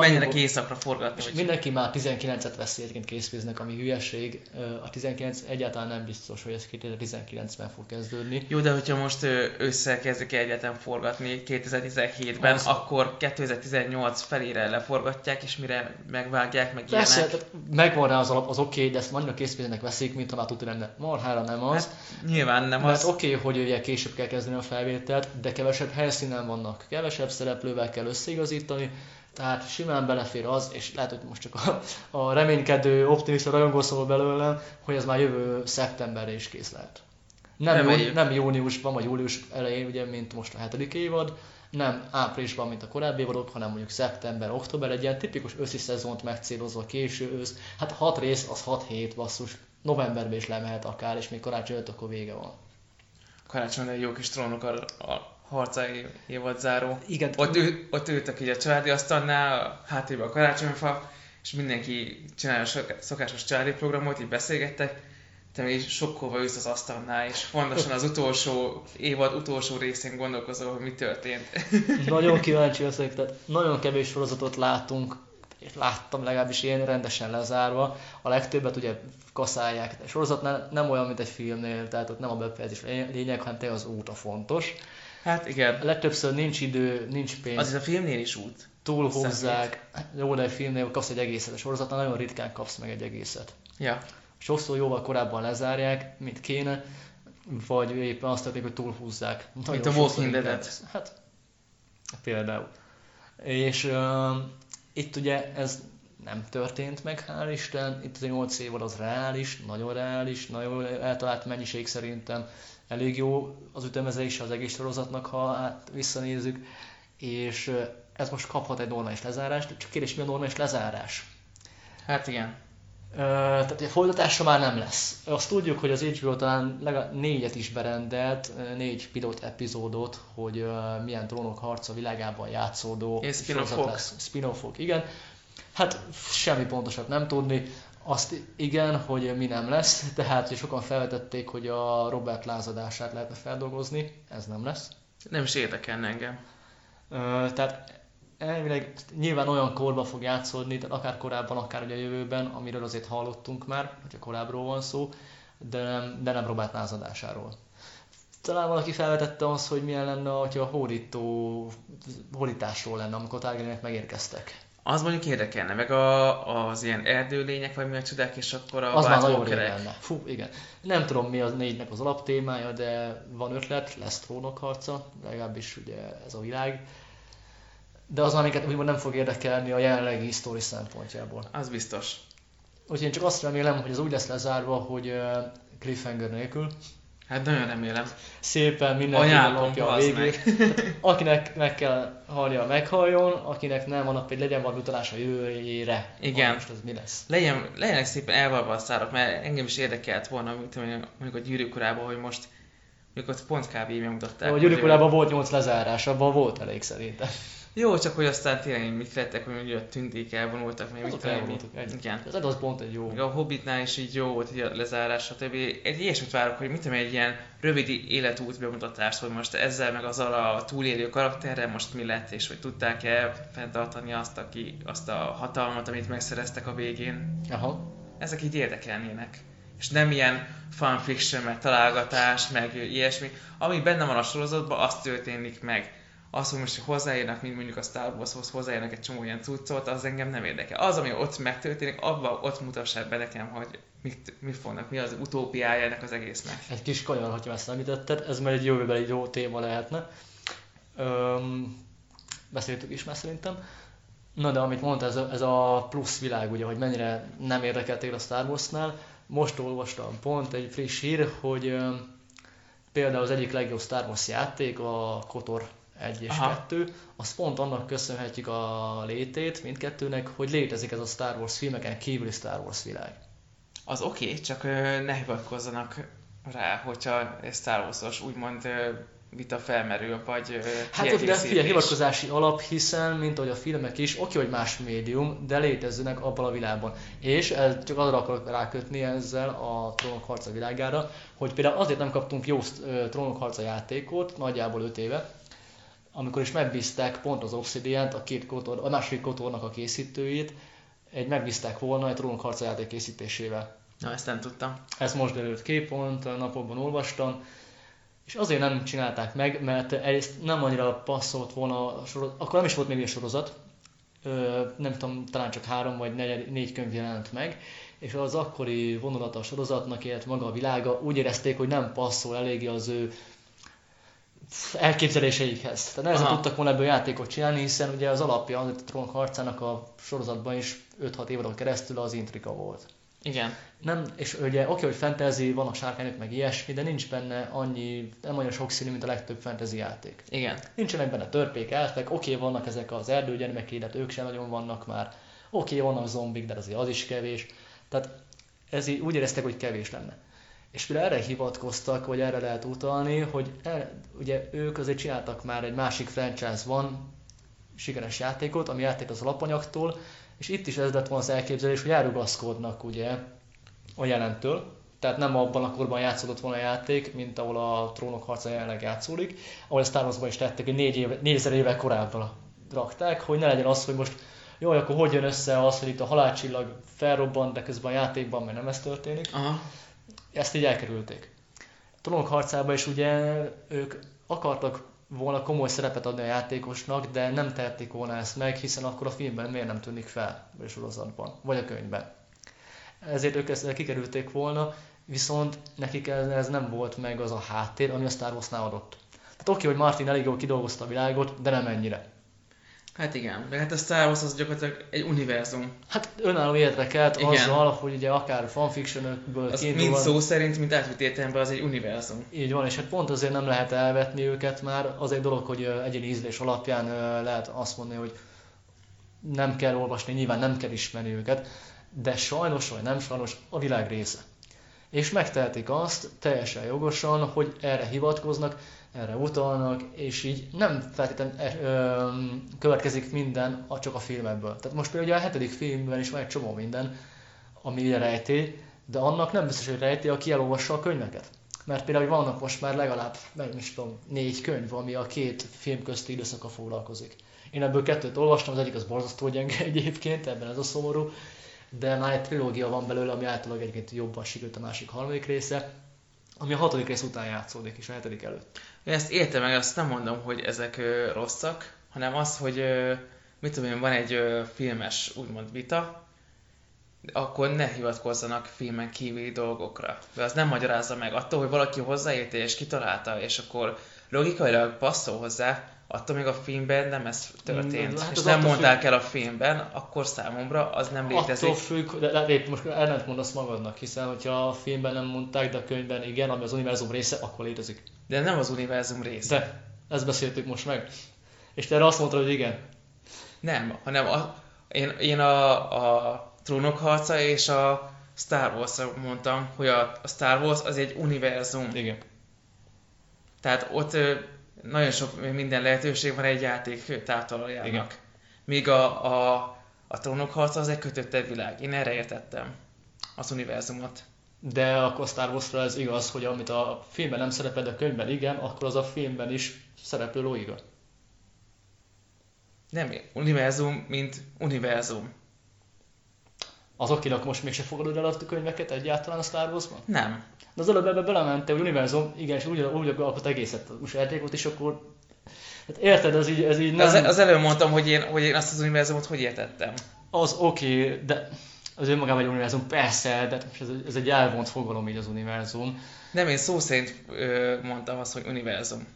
Menjenek éjszakra forgatni. És mindenki már 19-et veszi egyébként készpénznek, ami hülyeség. A 19 egyáltalán nem biztos, hogy ez 2019-ben fog kezdődni. Jó, de hogyha most összekezdik egyáltalán forgatni 2017-ben, az... akkor 2018 felére leforgatják, és mire megvágják, meg Persze, ilyenek. megvan rá az alap, az oké, okay, de ezt annyira készpénznek veszik, mint ha már tudni lenne. Marhára nem az. Hát, nyilván nem Mert az. oké, okay, hogy ugye később kell kezdeni a felvételt, de kevesebb helyszínen vannak, kevesebb szereplővel kell összeigazítani, tehát simán belefér az, és lehet, hogy most csak a, a reménykedő, optimista rajongó szól belőlem, hogy ez már jövő szeptemberre is kész lehet. Nem, jó, nem júniusban, vagy július elején, ugye, mint most a hetedik évad, nem áprilisban, mint a korábbi évadok, hanem mondjuk szeptember, október, egy ilyen tipikus őszi szezont megcélozva késő ősz. Hát hat rész, az hat hét basszus. Novemberben is lemehet akár, és még karácsony előtt akkor vége van. Karácsony egy jó kis trónok harcai évad záró. Igen. Ott, ül, ott ültek így a családi asztalnál, a háttérben a karácsonyfa, és mindenki csinálja a szokásos családi programot, így beszélgettek, te még sokkolva ülsz az asztalnál, és fontosan az utolsó évad utolsó részén gondolkozol, hogy mi történt. Nagyon kíváncsi leszek, tehát nagyon kevés sorozatot látunk, és láttam legalábbis én rendesen lezárva. A legtöbbet ugye kaszálják. A sorozatnál nem olyan, mint egy filmnél, tehát ott nem a befejezés lényeg, hanem te az út a fontos. Hát igen. Legtöbbször nincs idő, nincs pénz. Az a filmnél is út. Túlhozzák. Jó, de egy filmnél kapsz egy egészet. A sorozatnál nagyon ritkán kapsz meg egy egészet. Ja. Sokszor jóval korábban lezárják, mint kéne, vagy éppen azt tették, hogy túlhúzzák. Mint a Walking dead Hát, például. És uh, itt ugye ez nem történt meg, hál' Isten. Itt az 8 évad az reális, nagyon reális, nagyon eltalált mennyiség szerintem elég jó az ütemezése az egész sorozatnak, ha hát visszanézzük, és ez most kaphat egy normális lezárást, csak kérdés, mi a normális lezárás? Hát igen. Uh, tehát a folytatása már nem lesz. Azt tudjuk, hogy az HBO talán legalább négyet is berendelt, négy pilot epizódot, hogy uh, milyen trónok harca világában játszódó És spin-offok. Spin-offok, igen. Hát semmi pontosat nem tudni. Azt igen, hogy mi nem lesz, tehát hogy sokan felvetették, hogy a Robert lázadását lehetne feldolgozni, ez nem lesz. Nem is érdekelne engem. Ö, tehát elvileg nyilván olyan korban fog játszódni, tehát akár korábban, akár ugye a jövőben, amiről azért hallottunk már, hogyha korábbról van szó, de nem, de nem Robert lázadásáról. Talán valaki felvetette azt, hogy milyen lenne, hogyha a hódító, hódításról lenne, amikor Targaryenek megérkeztek az mondjuk érdekelne, meg a, az ilyen erdőlények, vagy mi a csodák, és akkor a Az már nagyon lenne. Fú, igen. Nem tudom mi az négynek az alaptémája, de van ötlet, lesz trónokharca, legalábbis ugye ez a világ. De az, amiket úgymond nem fog érdekelni a jelenlegi sztori szempontjából. Az biztos. Úgyhogy én csak azt remélem, hogy az úgy lesz lezárva, hogy cliffhanger nélkül, Hát nagyon remélem. Szépen mindenki napja a végét. Akinek meg kell halnia, meghalljon, akinek nem, annak pedig legyen valami utalás a jövőjére. Igen. Most ez mi lesz? Legyen, legyenek szépen elvalva a szárok, mert engem is érdekelt volna, mondjuk a gyűrűk hogy most mondjuk ott pont kb. megmutatták. A gyűrűk volt 8 lezárás, abban volt elég szerintem. Jó, csak hogy aztán tényleg mit lettek, hogy ugye a tündék elvonultak, még mit elvonultak, Igen. Ez az pont egy jó. a Hobbitnál is így jó volt a lezárás, stb. Egy ilyesmit várok, hogy mit tudom, egy ilyen rövid életút bemutatást, hogy most ezzel meg azzal a túlélő karakterrel most mi lett, és hogy tudták-e fenntartani azt, aki, azt a hatalmat, amit megszereztek a végén. Aha. Ezek így érdekelnének. És nem ilyen fanfiction, meg találgatás, meg ilyesmi. Ami benne van a sorozatban, az történik meg az, hogy most hozzáérnek, mint mondjuk a Star Warshoz hozzáérnek egy csomó ilyen cuccot, az engem nem érdekel. Az, ami ott megtörténik, abban ott mutassák be nekem, hogy mit, mi fognak, mi az utópiája ennek az egésznek. Egy kis kanyar, hogyha ezt említetted, ez már egy jövőbeli jó téma lehetne. Öm, beszéltük is már szerintem. Na de amit mondta, ez a, ez a plusz világ, ugye, hogy mennyire nem érdekeltél a Star Wars-nál. Most olvastam pont egy friss hír, hogy öm, például az egyik legjobb Star Wars játék, a KOTOR 1 és Aha. 2, azt pont annak köszönhetjük a létét mindkettőnek, hogy létezik ez a Star Wars filmeken kívüli Star Wars világ. Az oké, okay, csak ne hivatkozzanak rá, hogyha Star Wars-os úgymond vita felmerül, vagy Hát ott de figyelj, hivatkozási alap, hiszen, mint ahogy a filmek is, oké, hogy más médium, de létezőnek abban a világban. És ez csak arra akarok rákötni ezzel a Trónok harca világára, hogy például azért nem kaptunk jó Trónok harca játékot, nagyjából 5 éve, amikor is megbízták pont az obsidian a, két kotor, a második kotornak a készítőjét, egy megbízták volna egy trónok harca játék készítésével. Na, ezt nem tudtam. Ez most derült ki, pont a napokban olvastam. És azért nem csinálták meg, mert egyrészt nem annyira passzolt volna a sorozat, akkor nem is volt még a sorozat, Ö, nem tudom, talán csak három vagy négy, négy könyv jelent meg, és az akkori vonulata a sorozatnak, illetve maga a világa úgy érezték, hogy nem passzol eléggé az ő elképzeléseikhez. Tehát nehezen tudtak volna ebből játékot csinálni, hiszen ugye az alapja a trónok harcának a sorozatban is 5-6 évadon keresztül az intrika volt. Igen. Nem, és ugye oké, hogy fantasy, vannak sárkányok, meg ilyesmi, de nincs benne annyi, nem olyan sokszínű, mint a legtöbb fantasy játék. Igen. Nincsenek benne törpék, elfek, oké, vannak ezek az erdőgyermek, illetve ők sem nagyon vannak már. Oké, vannak zombik, de azért az is kevés. Tehát ez így úgy éreztek, hogy kevés lenne. És például erre hivatkoztak, vagy erre lehet utalni, hogy el, ugye ők azért csináltak már egy másik franchise van, sikeres játékot, ami játék az alapanyagtól, és itt is ez lett volna az elképzelés, hogy elrugaszkodnak ugye a jelentől, tehát nem abban a korban játszódott volna a játék, mint ahol a trónok harca jelenleg játszódik, ahol a Star Wars-ban is tettek, hogy 4 éve, 4000 éve korábban rakták, hogy ne legyen az, hogy most jó, akkor hogy jön össze az, hogy itt a halálcsillag felrobban, de közben a játékban mert nem ez történik. Aha. Ezt így elkerülték. A trónok harcában is ugye ők akartak volna komoly szerepet adni a játékosnak, de nem tehették volna ezt meg, hiszen akkor a filmben miért nem tűnik fel, vagy a sorozatban, vagy a könyvben. Ezért ők ezt kikerülték volna, viszont nekik ez nem volt meg az a háttér, ami a Star Wars-nál adott. Tehát oké, hogy Martin elég jól kidolgozta a világot, de nem ennyire. Hát igen, de hát a Star Wars az gyakorlatilag egy univerzum. Hát önálló életre kelt igen. azzal, hogy ugye akár fanfictionökből az. Mind szó szerint, mint átvitt értelemben az egy univerzum. Így van, és hát pont azért nem lehet elvetni őket már. Az egy dolog, hogy egyéni ízlés alapján lehet azt mondani, hogy nem kell olvasni, nyilván nem kell ismerni őket, de sajnos vagy nem sajnos a világ része. És megtehetik azt teljesen jogosan, hogy erre hivatkoznak, erre utalnak, és így nem feltétlenül e, következik minden a, csak a filmekből. Tehát most például a hetedik filmben is van egy csomó minden, ami ide rejti, de annak nem biztos, hogy rejti, aki elolvassa a könyveket. Mert például vannak most már legalább, nem is tudom, négy könyv, ami a két film közti időszaka foglalkozik. Én ebből kettőt olvastam, az egyik az borzasztó gyenge egyébként, ebben ez a szomorú, de már egy trilógia van belőle, ami általában egyébként jobban sikerült a másik harmadik része, ami a hatodik rész után játszódik, és a hetedik előtt. Én ezt értem meg, azt nem mondom, hogy ezek ö, rosszak, hanem az, hogy ö, mit tudom én, van egy ö, filmes úgymond vita, akkor ne hivatkozzanak filmen kívüli dolgokra. De az nem magyarázza meg. Attól, hogy valaki hozzáérte és kitalálta, és akkor logikailag passzol hozzá, attól még a filmben nem ez történt. Hát és nem mondták függ... el a filmben, akkor számomra az nem létezik. Attól függ, de, de most ellent mondasz magadnak, hiszen hogyha a filmben nem mondták, de a könyvben igen, ami az univerzum része, akkor létezik. De nem az univerzum része. De, ezt beszéltük most meg. És te erre azt mondtad, hogy igen. Nem, hanem a, én, én a, a trónok harca és a Star wars mondtam, hogy a, a Star Wars az egy univerzum. Igen. Tehát ott nagyon sok minden lehetőség van egy játék táptalójának. Míg a, a, a trónok harca az egy kötöttebb világ. Én erre értettem az univerzumot. De akkor Star wars ez igaz, hogy amit a filmben nem szerepel, de a könyvben igen, akkor az a filmben is szereplő lóiga. Nem, univerzum, mint univerzum. Azoknak most mégse fogadod el a könyveket egyáltalán a Star Wars-ban? Nem. De az előbb ebbe belemente, hogy univerzum, igen, és úgy, úgy alkot egészet a játékot, és akkor Hát érted, ez így, ez így nem... Az, az előbb mondtam, hogy én, hogy én azt az univerzumot hogy értettem. Az oké, okay, de az önmagában egy univerzum, persze, de ez, ez egy elvont fogalom így az univerzum. Nem, én szó szerint ö, mondtam azt, hogy univerzum.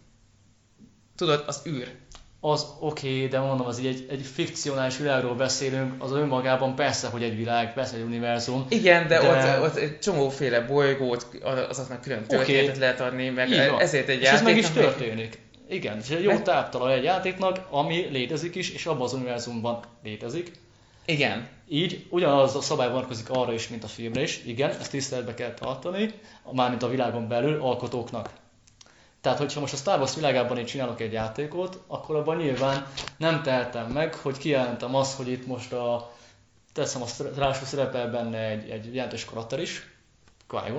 Tudod, az űr az oké, okay, de mondom, az így egy, egy fikcionális világról beszélünk, az önmagában persze, hogy egy világ, persze egy univerzum. Igen, de, de... Ott, ott egy csomóféle bolygót, azoknak külön történetet okay. lehet adni, meg ezért egy és ez meg is történik. Igen, és egy jó táptalaj egy játéknak, ami létezik is, és abban az univerzumban létezik. Igen. Így ugyanaz a szabály vonatkozik arra is, mint a filmre is. Igen, ezt tiszteletbe kell tartani, mármint a világon belül alkotóknak. Tehát, hogyha most a Star Wars világában én csinálok egy játékot, akkor abban nyilván nem tehetem meg, hogy kijelentem azt, hogy itt most a teszem azt, ráadásul szerepel benne egy, egy jelentős karakter is, qui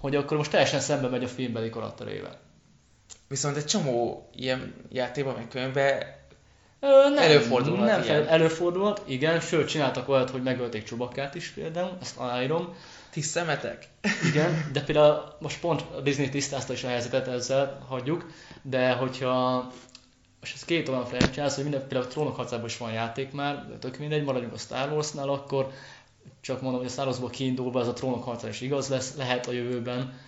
hogy akkor most teljesen szembe megy a filmbeli karakterével. Viszont egy csomó ilyen játékban, meg könyvben Ö, nem, Előfordulhat nem ilyen. előfordulhat, igen, sőt csináltak olyat, hogy megölték Csubakkát is például, ezt aláírom. Ti szemetek. Igen, de például most pont a Disney tisztázta is a helyzetet, ezzel hagyjuk, de hogyha most ez két olyan franchise, hogy minden, például a Trónok harcában is van játék már, de tök mindegy, maradjunk a Star Warsnál, akkor csak mondom, hogy a Star Warsból kiindulva ez a Trónok harca is igaz lesz, lehet a jövőben,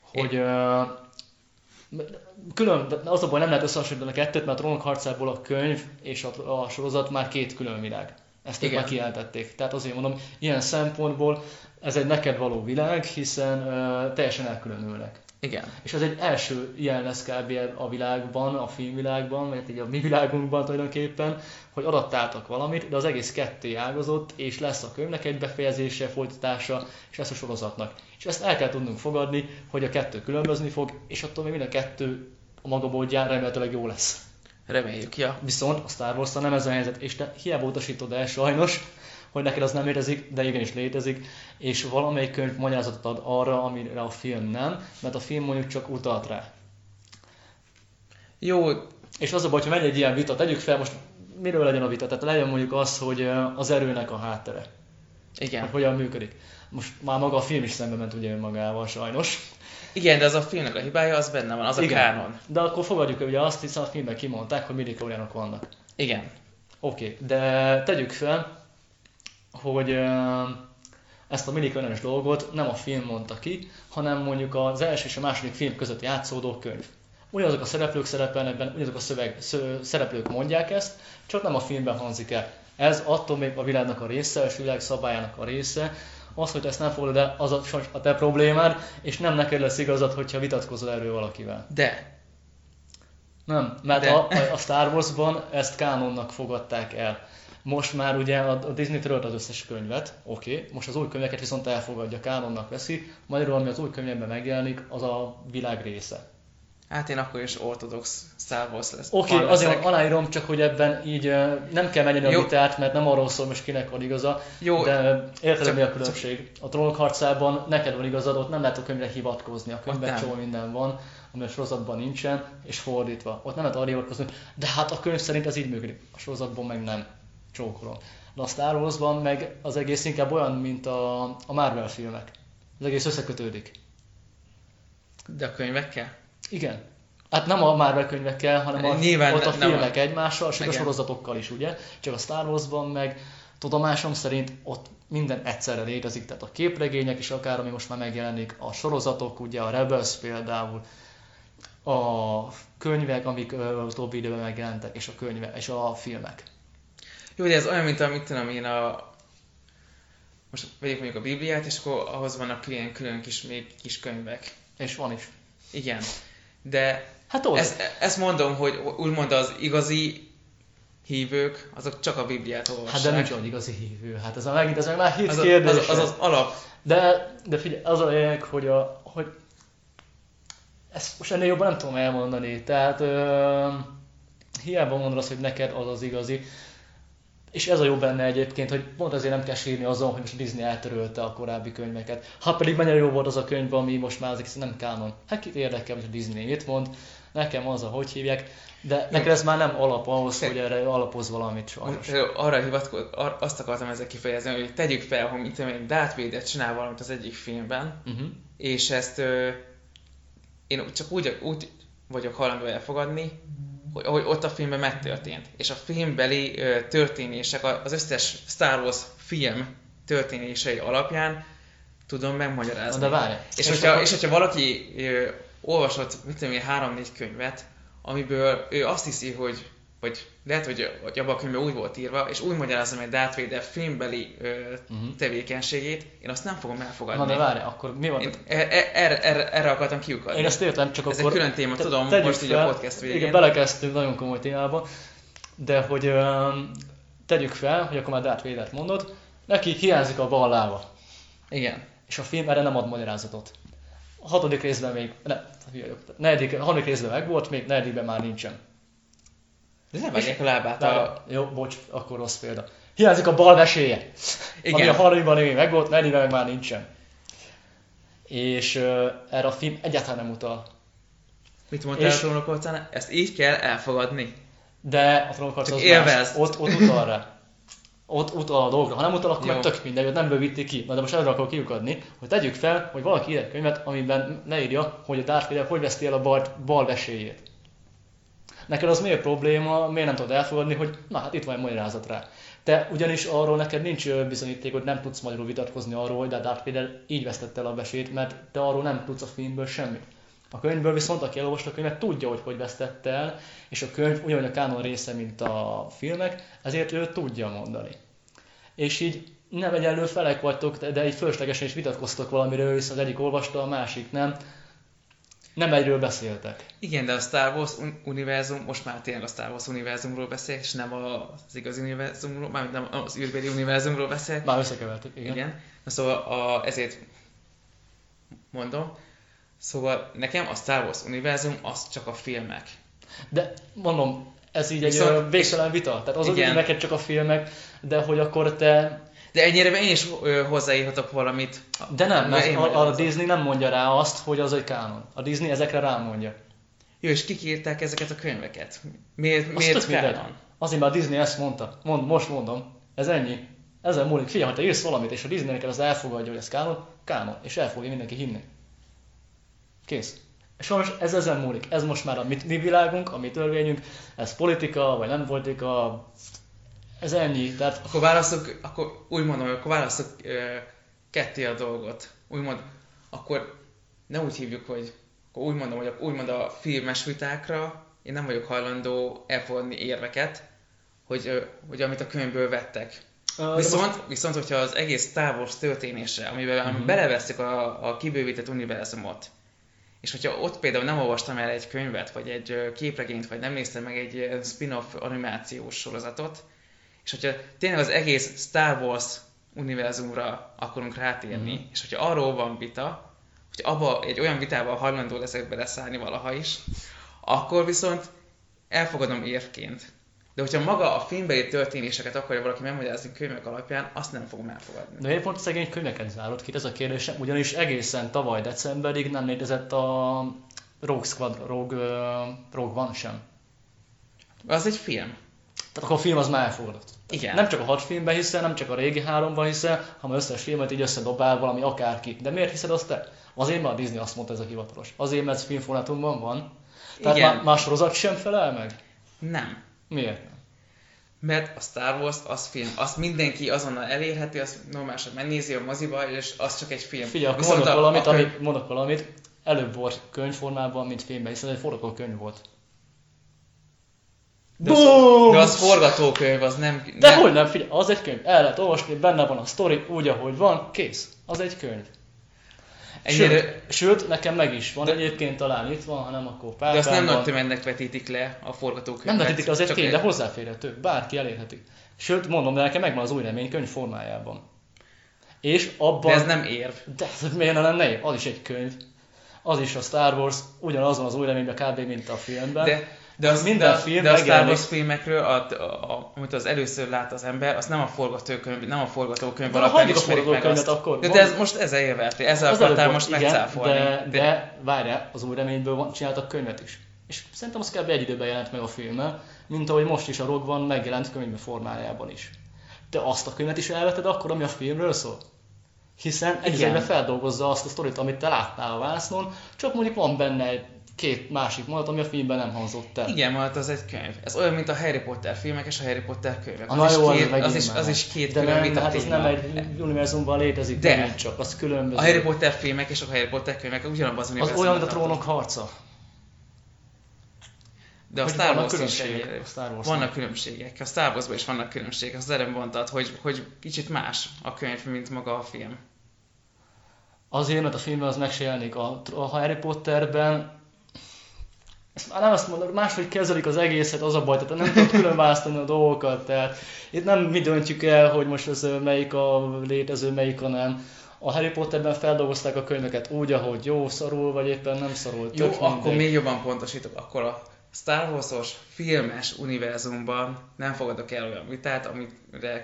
hogy ö, külön, de az a baj, nem lehet összehasonlítani a kettőt, mert a Trónok harcából a könyv és a, a sorozat már két külön világ. Ezt ők már kijelentették. Tehát azért mondom, ilyen szempontból ez egy neked való világ, hiszen uh, teljesen elkülönülnek. Igen. És ez egy első ilyen lesz kb. a világban, a filmvilágban, vagy hát így a mi világunkban tulajdonképpen, hogy adaptáltak valamit, de az egész ketté ágazott, és lesz a könyvnek egy befejezése, folytatása, és lesz a sorozatnak. És ezt el kell tudnunk fogadni, hogy a kettő különbözni fog, és attól még mind a kettő a maga módján remélhetőleg jó lesz. Reméljük, ja. Viszont a Star wars nem ez a helyzet, és te hiába utasítod el sajnos, hogy neked az nem létezik, de igenis létezik, és valamelyik könyv magyarázatot ad arra, amire a film nem, mert a film mondjuk csak utalt rá. Jó, És az a baj, hogy megy egy ilyen vita, tegyük fel most, miről legyen a vita, tehát legyen mondjuk az, hogy az erőnek a háttere, igen. hogy hogyan működik. Most már maga a film is szembe ment ugye önmagával sajnos. Igen, de az a filmnek a hibája, az benne van, az a Igen. kánon. De akkor fogadjuk ugye azt, hiszen a filmben kimondták, hogy midi vannak. Igen. Oké, okay, de tegyük fel, hogy ezt a minikonenes dolgot nem a film mondta ki, hanem mondjuk az első és a második film között játszódó könyv. Ugyanazok a szereplők szerepelnek benne, ugyanazok a szöveg, szö, szereplők mondják ezt, csak nem a filmben hangzik el. Ez attól még a világnak a része, és a világ szabályának a része. Az, hogy ezt nem fogadod el, az a, a te problémád, és nem neked lesz igazad, hogyha vitatkozol erről valakivel. De, Nem, mert De. a, a Star Wars-ban ezt kánonnak fogadták el. Most már ugye a, Disney törölt az összes könyvet, oké, okay. most az új könyveket viszont elfogadja, kánonnak veszi, magyarul ami az új könyvben megjelenik, az a világ része. hát én akkor is ortodox Star Wars lesz. Oké, okay, azért aláírom, csak hogy ebben így nem kell menni a Jó. vitát, mert nem arról szól most kinek van igaza, Jó, de érted, csak- mi a különbség. A trónok harcában neked van igazad, ott nem lehet a könyvre hivatkozni, a könyvben csomó minden van, ami a sorozatban nincsen, és fordítva. Ott nem lehet arra hivatkozni, de hát a könyv szerint ez így működik, a sorozatban meg nem. Csókolom. De a Star Warsban meg az egész inkább olyan, mint a, a Marvel filmek. Az egész összekötődik. de a könyvekkel? Igen. Hát nem a Marvel könyvekkel, hanem a, Nyilván ott a ne- nem filmek egymással, és a sorozatokkal is, ugye? Csak a Star Warsban meg tudomásom szerint ott minden egyszerre létezik, tehát a képregények is akár, ami most már megjelenik, a sorozatok, ugye a Rebels például, a könyvek, amik utóbbi időben megjelentek, és a könyve, és a filmek. Jó, de ez olyan, mint amit tudom én a... Most vegyük mondjuk a Bibliát, és akkor ahhoz vannak ilyen külön kis, még kis könyvek. És van is. Igen. De Hát ott. ezt, ezt mondom, hogy úgymond az igazi hívők, azok csak a Bibliát olvassák. hát de nincs olyan igazi hívő. Hát ez a megint, ez meg már hit az, a, kérdés. az, az, az alap. De, de figyelj, az a lényeg, hogy, a, hogy ezt most ennél jobban nem tudom elmondani. Tehát ö, hiába mondod azt, hogy neked az az igazi. És ez a jó benne egyébként, hogy pont azért nem kell sírni azon, hogy most Disney eltörölte a korábbi könyveket. Ha pedig mennyire jó volt az a könyv, ami most már az nem kánon. Hát kit érdekel, hogy a Disney mit mond, nekem az a hogy hívják, de neked ez már nem alap ahhoz, hogy erre alapoz valamit sajnos. Arra hivatkoz, ar, azt akartam ezzel kifejezni, hogy tegyük fel, hogy mit tudom én, Darth Vader csinál valamit az egyik filmben, Uh-huh. és ezt ö, én csak úgy, úgy vagyok hajlandó elfogadni, hogy, hogy ott a filmben megtörtént. És a filmbeli ö, történések, az összes Star Wars film történései alapján tudom megmagyarázni. Na de várj. És, És hogyha, akkor- és hogyha valaki ö, olvasott, mit tudom én, három-négy könyvet, amiből ő azt hiszi, hogy vagy lehet, hogy, hogy abban a könyvben úgy volt írva, és úgy magyarázza meg Darth Vader filmbeli ö, Mhm. tevékenységét, én azt nem fogom elfogadni. Na de várj, akkor mi van? Én e- e- erre, erre, erre akartam kiukadni. Én ezt értem, csak Ez egy akkor... külön téma, te- tudom, most így a fel- podcast végén. Igen, belekezdtünk nagyon komoly témába, de hogy öm, tegyük fel, hogy akkor már Darth Vader mondod, neki hiányzik a bal lába, Igen. és a film erre nem ad magyarázatot. A hatodik részben még, ne, hülye negyedik, a harmadik részben meg volt, még negyedikben már nincsen. De nem vágják a lábát a... Jó, bocs, akkor rossz példa. Hiányzik a bal veséje. Igen. Ami a harmadikban még meg volt, negyedikben meg már nincsen. És uh, erre a film egyáltalán nem utal. Mit mondtál és... a trónokharcán? Ezt így kell elfogadni. De a trónokharc az más. Ott, ott utal rá. Ott utal a dolgokra. Ha nem utal, akkor Jó. meg tök mindegy, nem bővítik ki. Na de most erre akarok kiukadni, hogy tegyük fel, hogy valaki ír egy könyvet, amiben leírja, hogy a Darth Vader hogy veszti el a bal, bal vesélyét. Neked az miért probléma, miért nem tudod elfogadni, hogy na hát itt van egy magyarázat rá. Te ugyanis arról neked nincs bizonyíték, hogy nem tudsz magyarul vitatkozni arról, hogy de Darth Vader így vesztette el a vesét, mert te arról nem tudsz a filmből semmit. A könyvből viszont, aki elolvasta a könyvet, tudja, hogy hogy vesztette el, és a könyv ugyanúgy a kánon része, mint a filmek, ezért ő tudja mondani. És így nem egyenlő felek vagytok, de így fölöslegesen is vitatkoztok valamiről, hiszen az egyik olvasta, a másik nem. Nem egyről beszéltek. Igen, de a Star Wars univerzum, most már tényleg a Star Wars univerzumról beszél, és nem az igazi univerzumról, mármint nem az űrbéli univerzumról beszél. Már összekevertük, igen. igen. Na szóval a, ezért mondom, szóval nekem a Star Wars univerzum az csak a filmek. De mondom, ez így Viszont, egy végtelen vita. Tehát az, hogy neked csak a filmek, de hogy akkor te de ennyire én is hozzáírhatok valamit. De nem, mert a, a Disney nem mondja rá azt, hogy az egy kánon. A Disney ezekre rámondja. Jó, és kik írták ezeket a könyveket? Miért, miért kánon? Azért, mert a Disney ezt mondta. Mond, most mondom. Ez ennyi. Ezzel múlik. Figyelj, ha te írsz valamit, és a Disney neked az elfogadja, hogy ez kánon, kánon. És el fogja mindenki hinni. Kész. És most ez ezen múlik. Ez most már a mi, mi világunk, a mi törvényünk, ez politika, vagy nem politika, ez ennyi. Tehát... Akkor válaszok, akkor úgy mondom, akkor válaszok ö, ketté a dolgot. Úgymond, akkor ne úgy hívjuk, hogy akkor úgy mondom, hogy úgymond a filmes vitákra én nem vagyok hajlandó elfogadni érveket, hogy, hogy amit a könyvből vettek. Uh, viszont, most... viszont, hogyha az egész távos történése, amiben uh-huh. beleveszik a, a kibővített univerzumot, és hogyha ott például nem olvastam el egy könyvet, vagy egy képregényt, vagy nem néztem meg egy spin-off animációs sorozatot, és hogyha tényleg az egész Star Wars univerzumra akarunk rátérni, mm-hmm. és hogyha arról van vita, hogy abba egy olyan vitával hajlandó leszek beleszállni valaha is, akkor viszont elfogadom érvként. De hogyha maga a filmbeli történéseket akarja valaki megmagyarázni könyvek alapján, azt nem fogom elfogadni. De miért pont szegény könyveket zárod ki? Ez a kérdésem, ugyanis egészen tavaly decemberig nem létezett a Rogue Squad, Rogue, Rogue One sem. Az egy film. Tehát akkor a film az már elfogadott. Igen. Nem csak a hat filmben hiszel, nem csak a régi háromban hiszel, hanem összes filmet így összedobál valami akárki. De miért hiszed azt te? Azért, mert a Disney azt mondta, ez a hivatalos. Azért, mert ez filmformátumban van. Tehát Igen. Má- más sorozat sem felel meg? Nem. Miért nem? Mert a Star Wars az film, azt mindenki azonnal elérheti, azt normálisan megnézi a moziba, és az csak egy film. Figyelj, akkor mondok, valamit, a ami, mondok valamit, előbb volt könyvformában, mint filmben, hiszen egy forgatókönyv volt. De az, de az forgatókönyv, az nem... De nem. hogy nem, figyelj, az egy könyv. El lehet olvasni, benne van a sztori, úgy, ahogy van, kész. Az egy könyv. Ennyire... Sőt, sőt, nekem meg is van de... egyébként talán itt van, hanem akkor pár. De azt nem nagy tömegnek vetítik le a forgatókönyvet. Nem vetítik, az egy tény, de hozzáférhető. Bárki elérheti. Sőt, mondom, de nekem megvan az új remény könyv formájában. És abban... De ez nem érv. De ez miért nem lenne Az is egy könyv. Az is a Star Wars, ugyanazon az új reményben kb. mint a filmben. De de az, minden de, film de a Star Wars filmekről, a, a, a, amit az először lát az ember, az nem a forgatókönyv, nem a forgatókönyv alapján ismerik meg azt. Akkor. De, de ez most érveltél, ezzel az akartál most igen, megcáfolni. De, de, de várjál, az új reményből csináltak könyvet is. És szerintem az kb. egy időben jelent meg a filmmel, mint ahogy most is a Rogue van megjelent könyve formájában is. De azt a könyvet is elveted akkor, ami a filmről szól? Hiszen egy feldolgozza azt a sztorit, amit te láttál a vásznon, csak mondjuk van benne egy két másik mondat, ami a filmben nem hangzott el. Igen, mert az egy könyv. Ez olyan, mint a Harry Potter filmek és a Harry Potter könyvek. Az, Na is, jó, két, az, az, is, az is két de külön nem, hát ez nem egy univerzumban létezik, de nem csak, az különböző. A Harry Potter filmek és a Harry Potter könyvek ugyanabban az univerzumban. Az olyan, mint a trónok harca. De a hogy Star Wars is a Star Wars vannak különbségek. A Star Warsban is vannak különbségek. Az előbb mondtad, hogy, hogy kicsit más a könyv, mint maga a film. Azért, mert a filmben az meg se jelenik. A, a Harry Potterben nem azt mondom, máshogy kezelik az egészet, az a baj, tehát nem tudod külön választani a dolgokat, tehát itt nem mi döntjük el, hogy most ez melyik a létező, melyik a nem. A Harry Potterben feldolgozták a könyveket úgy, ahogy jó, szarul, vagy éppen nem szarul. Jó, mindegy. akkor még jobban pontosítok, akkor a Star Wars-os filmes univerzumban nem fogadok el olyan vitát, amit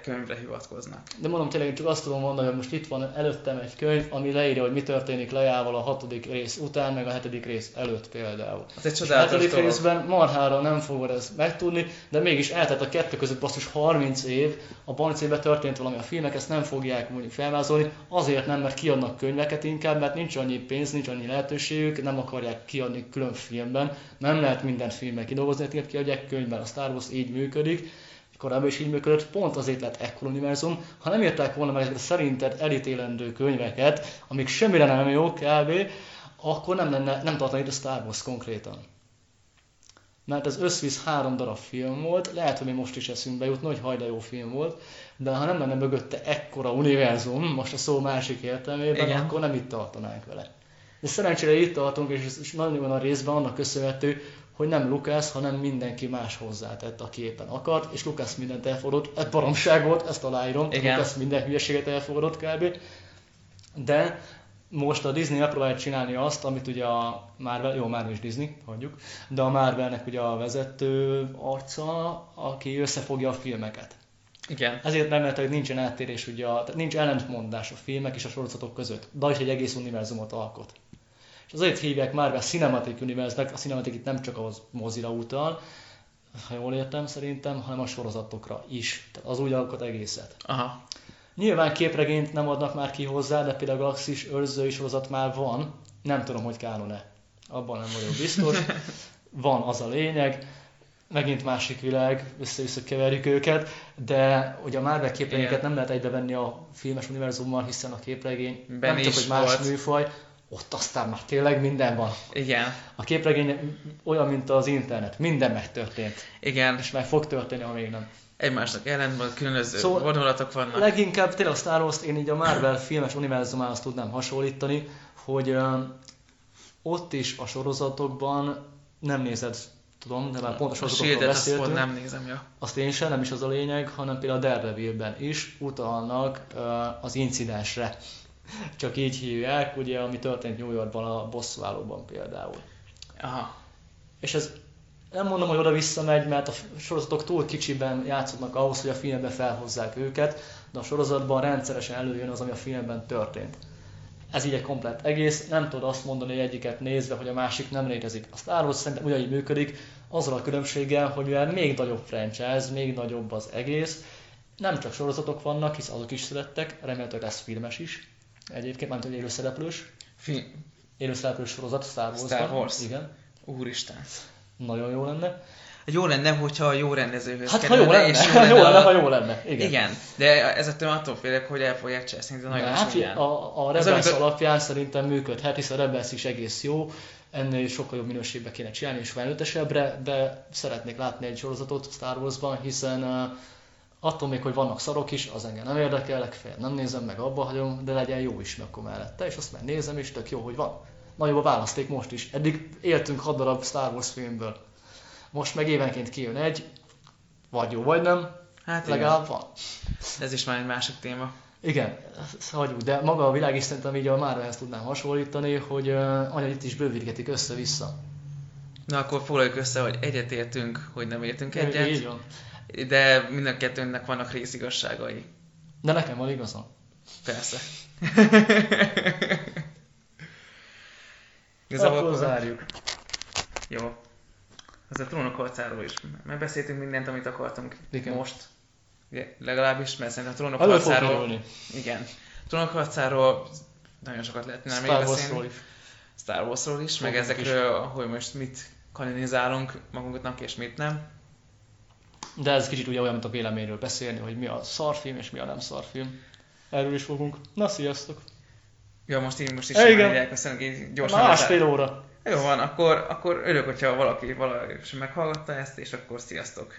könyvre hivatkoznak. De mondom tényleg, csak azt tudom mondani, hogy most itt van előttem egy könyv, ami leírja, hogy mi történik lejával a hatodik rész után, meg a hetedik rész előtt például. Az egy A hetedik dolog. részben marhára nem fogod ezt megtudni, de mégis eltett a kettő között basszus 30 év, a 30 évben történt valami a filmek, ezt nem fogják mondjuk felvázolni, azért nem, mert kiadnak könyveket inkább, mert nincs annyi pénz, nincs annyi lehetőségük, nem akarják kiadni külön filmben, nem lehet minden filmet kidolgozni, kiadják könyvben, a Star Wars így működik, korábban is így működött, pont azért lett ekkor univerzum, ha nem írták volna meg ezeket a szerinted elítélendő könyveket, amik semmire nem jók kb., akkor nem, lenne, nem tartani itt a Star Wars konkrétan. Mert ez összvisz három darab film volt, lehet, hogy mi most is eszünkbe jutna, hogy hajda jó film volt, de ha nem lenne mögötte ekkora univerzum, most a szó másik értelmében, Igen. akkor nem itt tartanánk vele. De szerencsére itt tartunk, és nagyon a részben annak köszönhető, hogy nem Lukász, hanem mindenki más hozzátett, aki éppen akart, és Lukász mindent elfogadott, ez baromság volt, ezt aláírom, Lukász minden hülyeséget elfogadott kb. De most a Disney megpróbálja csinálni azt, amit ugye a Marvel, jó, már is Disney, hagyjuk, de a Marvelnek ugye a vezető arca, aki összefogja a filmeket. Igen. Ezért nem lehet, hogy nincsen áttérés, ugye, a, tehát nincs ellentmondás a filmek és a sorozatok között. De is egy egész univerzumot alkot. És azért hívják már be a Cinematic Universe-nek, a Cinematic itt nem csak a mozira utal, ha jól értem szerintem, hanem a sorozatokra is. Tehát az úgy alkot egészet. Aha. Nyilván képregényt nem adnak már ki hozzá, de például a Galaxis őrzői sorozat már van. Nem tudom, hogy kánon-e. Abban nem vagyok biztos. Van az a lényeg. Megint másik világ, össze-vissza keverjük őket, de ugye a Marvel képregényeket nem lehet egybevenni a filmes univerzummal, hiszen a képregény ben nem csak, hogy más volt. műfaj, ott aztán már tényleg minden van. Igen. A képregény olyan, mint az internet. Minden megtörtént. Igen. És meg fog történni, ha még nem. Egymásnak ellentben különböző szóval vonulatok vannak. Leginkább tényleg a Star Wars én így a Marvel filmes univerzumához tudnám hasonlítani, hogy uh, ott is a sorozatokban nem nézed tudom, de már pont a sorozatokról beszéltünk. Azt nem nézem, ja. Azt én sem, nem is az a lényeg, hanem például a Daredevilben is utalnak uh, az incidensre csak így hívják, ugye, ami történt New Yorkban a bosszúállóban például. Aha. És ez nem mondom, hogy oda-vissza megy, mert a sorozatok túl kicsiben játszotnak ahhoz, hogy a filmben felhozzák őket, de a sorozatban rendszeresen előjön az, ami a filmben történt. Ez így egy komplet egész, nem tudod azt mondani hogy egyiket nézve, hogy a másik nem létezik. A Star Wars szerintem ugyanígy működik, azzal a különbséggel, hogy mivel még nagyobb franchise, még nagyobb az egész, nem csak sorozatok vannak, hisz azok is születtek, remélhetőleg lesz filmes is, Egyébként, már hogy élőszereplős. Film. Élőszereplős sorozat Star Wars. Star Wars. Igen. Úristen. Nagyon jó lenne. Jó lenne, hogyha a jó rendezőhöz Hát ha jó lenne, és jó lenne, jó lenne, a... ha jó lenne. Igen. Igen, de ezektől attól félek, hogy el fogják cseszni, de nagyon hát, a, a Rebels alapján szerintem működhet, hiszen a Rebels is egész jó, ennél sokkal jobb minőségbe kéne csinálni, és felnőttesebbre, de szeretnék látni egy sorozatot Star Wars-ban, hiszen uh, attól még, hogy vannak szarok is, az engem nem érdekel, legfeljebb nem nézem meg, abba hagyom, de legyen jó is akkor mellette, és azt már nézem, és tök jó, hogy van. Nagyobb a választék most is. Eddig éltünk 6 darab Star Wars filmből. Most meg évenként kijön egy, vagy jó, vagy nem, hát legalább igen. van. Ez is már egy másik téma. Igen, hagyjuk, de maga a világ is szerintem így a Marvelhez tudnám hasonlítani, hogy uh, itt is bővítgetik össze-vissza. Na akkor foglaljuk össze, hogy egyetértünk, hogy nem értünk egyet. Így van de mind a kettőnknek vannak részigazságai. De nekem van igazam. Persze. Igazából akkor zárjuk. Jó. Az a trónok harcáról is. Megbeszéltünk mindent, amit akartunk Igen. most. Igen, legalábbis, mert szerintem a trónok Elő harcáról... Igen. A trónok harcáról nagyon sokat lehetne még beszélni. Is. Star Warsról is, Fogunk meg ezekről, is. hogy most mit kanonizálunk magunknak és mit nem. De ez kicsit ugye olyan, mint a véleményről beszélni, hogy mi a szarfilm és mi a nem szarfilm. Erről is fogunk. Na, sziasztok! Ja, most így most is mondják, azt így gyorsan. Másfél óra. Jó van, akkor, akkor örülök, hogyha valaki, valaki meghallgatta ezt, és akkor sziasztok!